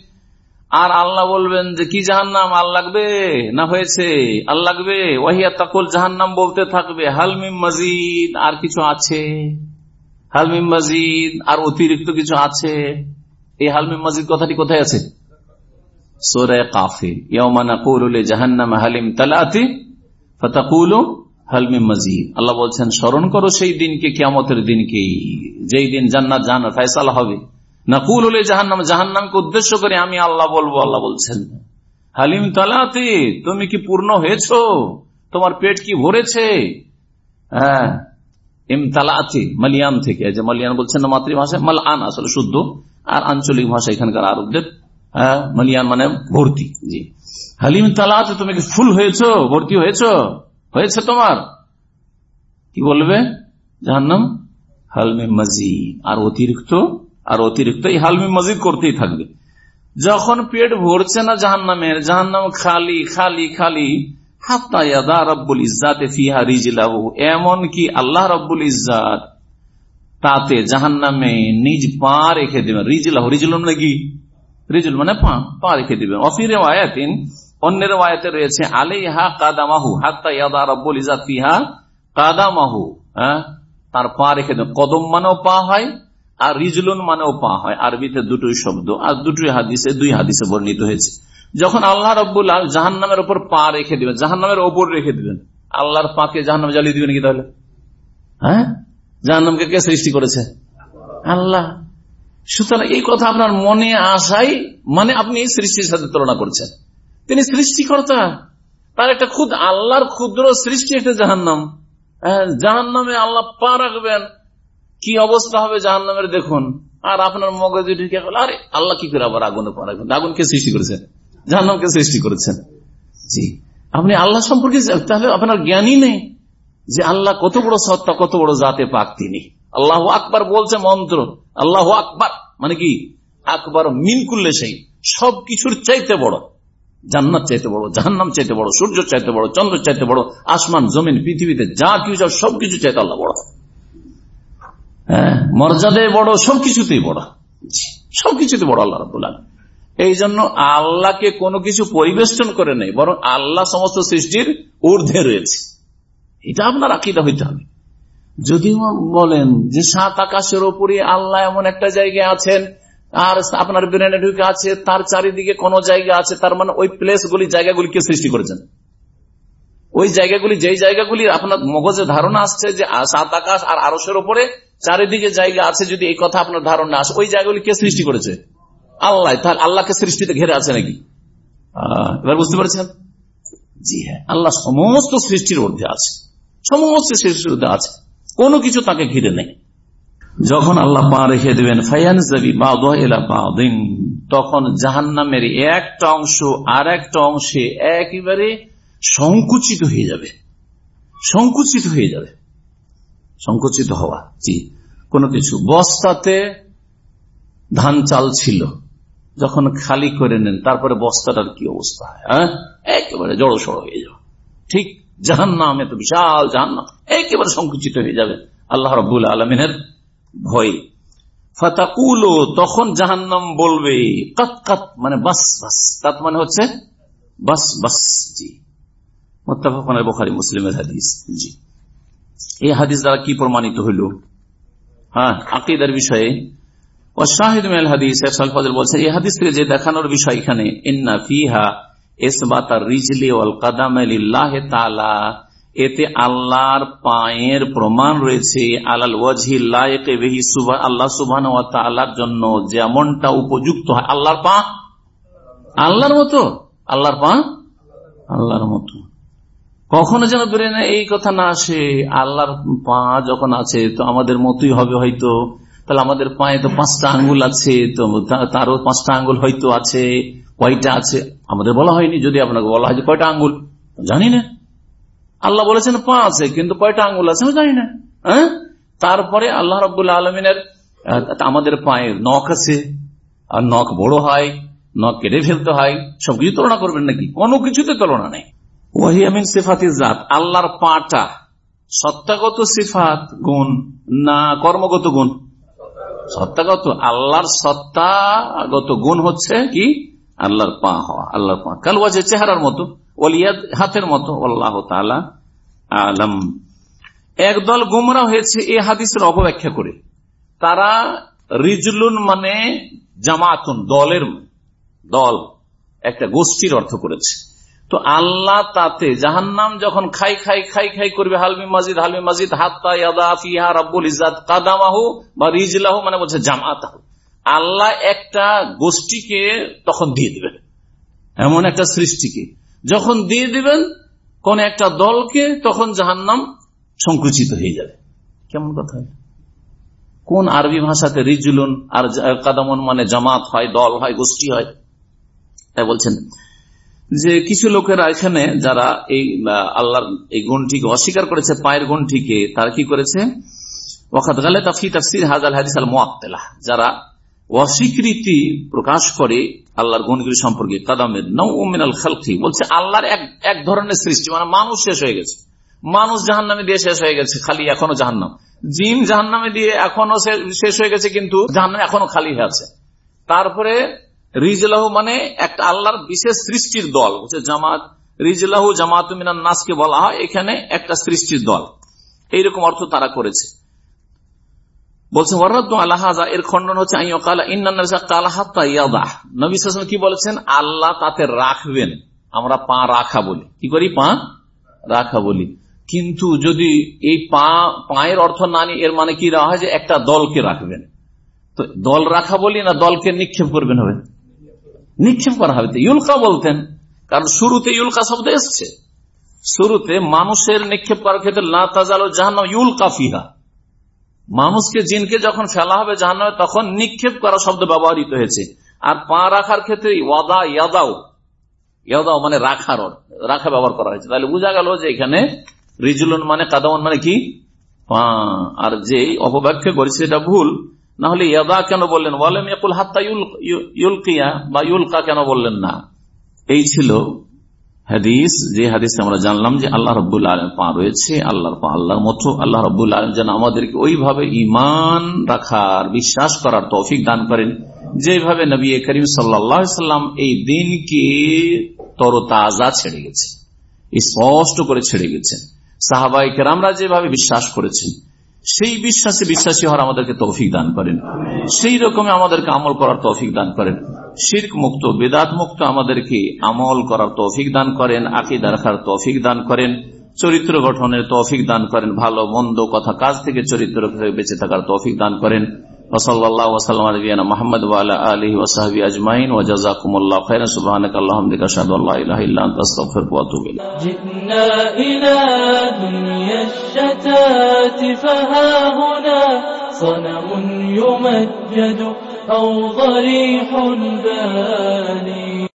আর আল্লাহ বলবেন যে, কি জাহান্নাম? আল লাগবে? না হয়েছে? আল লাগবে? ওয়াহিয়া তাকুল? জাহান্নাম বলতে থাকবে হালমিম মজিদ? আর কিছু আছে। হালমিম মজিদ? আর অতিরিক্ত কিছু আছে। এই হালমিম মজিদ কথাটি কোথায় আছে? সোরে কাফে হালিম মজিদ। আল্লাহ বলছেন, স্মরণ করো সেই দিনকে, কিয়ামতের দিনকে। যেই দিন জান্নাত জাহান্ন ফয়সালা হবে। নাকুল হলে জাহান্নাম জাহান্নামকে উদ্দেশ্য করে আমি আল্লাহ বলব, আল্লাহ বলছেন। হালিম তালাতে তুমি কি পূর্ণ হয়েছ? তোমার পেট কি ভরেছে? হ্যাঁ। এম তালাতে মালিয়ান থেকে। যে মালিয়ান বলছেন না মাতৃভাষায় মাল আন আসলে শুদ্ধ। আর আঞ্চলিক ভাষা এখানকার আরবদের। মালিয়ান মানে ভর্তি। জি। হালিম তালাতে তুমি কি ফুল হয়েছ? ভর্তি হয়েছ? হয়েছে তোমার? কি বলবে? জাহান্নাম? হালমে মজিদ। আর অতিরিক্ত? আর অতিরিক্ত এই হালমি মজিদ করতেই থাকবে। যখন পেট ভরছে না জাহান্নামের জাহান্নাম খালি খালি খালি রব্বুল ইজাতে ফিহা রিজলাহু। এমন কি আল্লাহ রব্বুল ইজাত তাতে জাহান্নামে নিজ পা রেখে দেবেন। রিজলাহু রিজল নাকি রিজল মানে পা পা রেখে দিবেন। অফিরে আয়াতিন অন্যের আয়াতে রয়েছে আলিহা কাদামাহু, হাত্তা ইয়াদা রব্বুল ফিহা কাদামাহু। হ্যাঁ? তার পা রেখে দেবেন কদম মানেও পা হয়, আর রিজলুন মানেও পা হয়। আরবিতে দুটোই শব্দ, আর দুটোই হাদিসে, দুই হাদিসে বর্ণিত হয়েছে। যখন আল্লাহ রব্বুল জাহান নামের ওপর পা রেখে দিবেন জাহান নামের ওপর রেখে দিবেন, আল্লাহর পাকে জাহান নামে জ্বালিয়ে দিবেন কি তাহলে? হ্যাঁ? জাহান নামকে কে সৃষ্টি করেছে? আল্লাহ। সুতরাং এই কথা আপনার মনে আসাই মানে আপনি সৃষ্টির সাথে তুলনা করছেন। তিনি সৃষ্টিকর্তা। তার একটা খুদ, আল্লাহর ক্ষুদ্র সৃষ্টি একটা জাহান্নাম। জাহান নামে আল্লাহ পা রাখবেন। কি অবস্থা হবে জাহান নামের দেখুন। আর আপনার মগজে ঢুকে গেল আরে, আল্লাহ কি করে আবার আগুনে পা রাখবেন? আগুনকে সৃষ্টি করেছেন? জাহান্নামকে সৃষ্টি করেছেন? জি। আপনি আল্লাহ সম্পর্কে তাহলে আপনার জ্ঞানই নেই যে আল্লাহ কত বড় সত্তা, কত বড় জাতে পাক তিনি। আল্লাহ আকবার বলছে মন্ত্র। আল্লাহ আকবার। মানে কি? আকবর মিন করলে সেই সবকিছুর চাইতে বড়। জান্নাত চাইতে বড়, জাহান্নাম চাইতে বড়, সূর্য চাইতে বড়, চন্দ্র চাইতে বড়, আসমান, জমিন, পৃথিবীতে যা কিছু সবকিছু চাইতে আল্লাহ বড়। হ্যাঁ? মর্যাদায় বড়, সবকিছুতেই বড়। সবকিছুতে বড় আল্লাহ রাবুল এই জন্য আল্লাহকে কোনো কিছু পরিবেষ্টন করে নেই, বরং আল্লাহ সমস্ত সৃষ্টির ঊর্ধ্বে রয়েছে। এটা আপনার আকিদা হইতে হবে। যদি বলেন যে সাত আকাশের ওপরে আল্লাহ এমন একটা জায়গায় আছেন, আর আপনার ব্রেনে ঢুকে আছে, তার চারিদিকে কোন জায়গা আছে, তার মানে ওই প্লেস গুলি জায়গাগুলি কে সৃষ্টি করেছেন। ওই জায়গাগুলি, যেই জায়গাগুলি আপনার মগজে ধারণা আসছে যে সাত আকাশ আর আরসের ওপরে চারিদিকে জায়গা আছে, যদি এই কথা আপনার ধারণা আসে, ওই জায়গাগুলি কে সৃষ্টি করেছে? আল্লাহ তাহলে আল্লাহকে সৃষ্টিতে ঘেরে আছে নাকি? এবার বুঝতে পারছেন? জি হ্যাঁ আল্লাহ সমস্ত সৃষ্টির মধ্যে আছে, সমস্ত সৃষ্টির মধ্যে আছে। কোনো কিছু তাকে ঘিরে নেই। যখন আল্লাহ পা রেখে দেবেন ফায়ান তখন জাহান্নামের একটা অংশ আর একটা অংশে একেবারে সংকুচিত হয়ে যাবে। সংকুচিত হয়ে যাবে। সংকুচিত হওয়া, জি। কোনো কিছু। বস্তাতে ধান চাল ছিল। যখন খালি করে নেন, তারপরে বস্তাটার কি অবস্থা? হয়? হ্যাঁ একেবারে জড়ো সড়ো হয়ে যাবে। ঠিক জাহান্নাম এত বিশাল জাহান্নাম। একেবারে সংকুচিত হয়ে যাবে আল্লাহ রবুল আলমিনের ভয়। ফাতাকুলো, তখন জাহান্নাম বলবে, কাত কাত মানে বাস বাস। কাত মানে হচ্ছে বাস বাস, জি। মোত্তাফান বখারি, মুসলিমের হাদিস, জি। এই হাদিস দ্বারা কি প্রমাণিত হইল? হ্যাঁ আকিদার বিষয়ে। ও শাহিদ মেল হাদিস বলছে এই হাদিস থেকে যে দেখানোর বিষয় এখানে, ইন্না ফিহা এতে আল্লাহর পায়ের প্রমাণ রয়েছে, আলাল ওয়াজিহি সুবাহ আল্লাহ সুবাহ আল্লাহর জন্য যেমনটা উপযুক্ত হয়, আল্লাহর পা? আল্লাহর মতো? আল্লাহর পা? আল্লাহর মতো। কখনো যেন ব্রেনে এই কথা না আসে, আল্লাহর পা যখন আছে তো আমাদের মতোই হবে হয়তো। তাহলে আমাদের পায়ে তো পাঁচটা আঙ্গুল আছে, তো তারও পাঁচটা আঙ্গুল হয়তো আছে, কয়টা আছে? আমাদের বলা হয়নি, যদি আপনাকে বলা হয় কয়টা আঙ্গুল? জানি না। আল্লাহ বলেছেন পা আছে, কিন্তু কয়টা আঙ্গুল আছে আমি জানি না। হ্যাঁ? তারপরে আল্লাহ রবুল্লা আলমিনের আমাদের পায়ে নখ আছে, আর নখ বড় হয়, নখ কেটে ফেলতে হয় সবকিছু তুলনা করবেন নাকি? কোনো কিছুতে তুলনা নেই। সিফাতি জাত, আল্লাহর পাটা সত্তাগত সিফাত গুণ না কর্মগত গুণ? সত্তাগত, আল্লাহর সত্তাগত গুণ হচ্ছে কি? আল্লাহর পা হওয়া, আল্লাহর পা। কালওয়াজে চেহারার মতো, ওলিয়াদ হাতের মতো, আল্লাহ আলম। একদল গুমরা হয়েছে এই হাদিসের অপব্যাখ্যা করে। তারা রিজলুন মানে জামাতুন, দলের দল, একটা গোষ্ঠীর অর্থ করেছে। তো আল্লাহ তাতে জাহান্নাম যখন খাই খাই খাই খাই করবে, হালমি মসজিদ হালমি মসজিদ হাত্তা রব্বুল ইজাদ কাদামাহু বা রিজলাহু মানে বলছে জামাতাহু। আল্লাহ একটা গোষ্ঠীকে তখন দিয়ে দিবেন। এমন একটা সৃষ্টিকে। যখন দিয়ে দিবেন, কোন একটা দলকে তখন জাহান্নাম সংকুচিত হয়ে যাবে। কেমন কথা? কোন আরবি ভাষাতে রিজুলুন আর কাদামন মানে জামাত হয়, দল হয়, গোষ্ঠী হয়? তাই বলছেন যে কিছু লোকেরা এখানে যারা এই আল্লাহর এই গুণটিকে অস্বীকার করেছে, পায়ের গুণটিকে, তারা কি করেছে? যারা অস্বীকৃতি প্রকাশ করে আল্লাহর গুণগুলি সম্পর্কে, কাদামের বলছে আল্লাহর এক এক ধরনের সৃষ্টি মানে মানুষ শেষ হয়ে গেছে। মানুষ জাহান নামে দিয়ে শেষ হয়ে গেছে, খালি এখনও জাহান্নাম। জিন জাহান নামে দিয়ে এখনও শেষ হয়ে গেছে, কিন্তু জাহান্নাম এখনও খালি হয়ে আছে। তারপরে রিজলাহু মানে একটা আল্লাহর বিশেষ সৃষ্টির দল। জামাত, রিজলাহু জামাত মিনান নাসকে বলা হয়, এখানে একটা সৃষ্টির দল। এইরকম অর্থ তারা করেছে। আল্লাহ তাতে রাখবেন, আমরা পা রাখা বলি। কি করি? পা রাখা বলি। কিন্তু যদি এই পা, পায়ের অর্থ না নিয়ে এর মানে কি রাখা হয়? যে একটা দলকে রাখবেন। তো দল রাখা বলি না দলকে নিক্ষেপ করবেন হবে? নিক্ষেপ করা হবে। ইউলকা বলতেন, কারণ শুরুতে ইউলকা শব্দ এসছে। শুরুতে মানুষের নিক্ষেপ করার ক্ষেত্রে না তাজাল জাহান্ন ইউলকা ফিহা। মানুষকে, জিনকে যখন ফেলা হবে জাহান্ন তখন নিক্ষেপ করা শব্দ ব্যবহৃত হয়েছে। আর পা রাখার ক্ষেত্রে ওয়াদা ইয়াদাও ইয়াদাও মানে রাখার রাখা ব্যবহার করা হয়েছে। তাহলে বোঝা গেল যে এখানে রিজুলন মানে কাদামন মানে কি? পা। আর যে অপব্যাখ্যা করেছে এটা ভুল। না হলে ইয়াদা কেন বললেন? বলেন একুল হাত্তা ইউলকিয়া, বা ইউলকা কেন বললেন না? এই ছিল হাদিস, যে হাদিস আমরা জানলাম যে আল্লাহ রব্বুল আলম পা রয়েছে, আল্লাহর পা আল্লাহর মতো। আল্লাহ রব্বুল আলম যেন আমাদেরকে ওইভাবে ইমান রাখার, বিশ্বাস করার তৌফিক দান করেন। যেভাবে নবী করিম সাল্লাম এই দিনকে তরতাজা ছেড়ে গেছে, স্পষ্ট করে ছেড়ে গেছেন। সাহাবাইকে আমরা যেভাবে বিশ্বাস করেছেন সেই বিশ্বাসে বিশ্বাসী হওয়ার আমাদেরকে তৌফিক দান করেন। সেই রকমে আমাদেরকে আমল করার তৌফিক দান করেন। শির্ক মুক্ত, বেদাত মুক্ত আমাদেরকে আমল করার তৌফিক দান করেন, আকিদা রাখার তৌফিক দান করেন, চরিত্র গঠনের তৌফিক দান করেন, ভালো, মন্দ কথা, কাজ থেকে চরিত্র বেঁচে থাকার তৌফিক দান করেন। وصلى الله وسلم على نبينا محمد وعلى آله وصحبه أجمعين وجزاكم الله خيرا. سبحانك اللهم وبحمدك أشهد أن لا إله إلا أنت أستغفرك وأتوب إليك. جئنا إلى دنيا الشتات فها هنا صنم يمجد أو ضريح باني.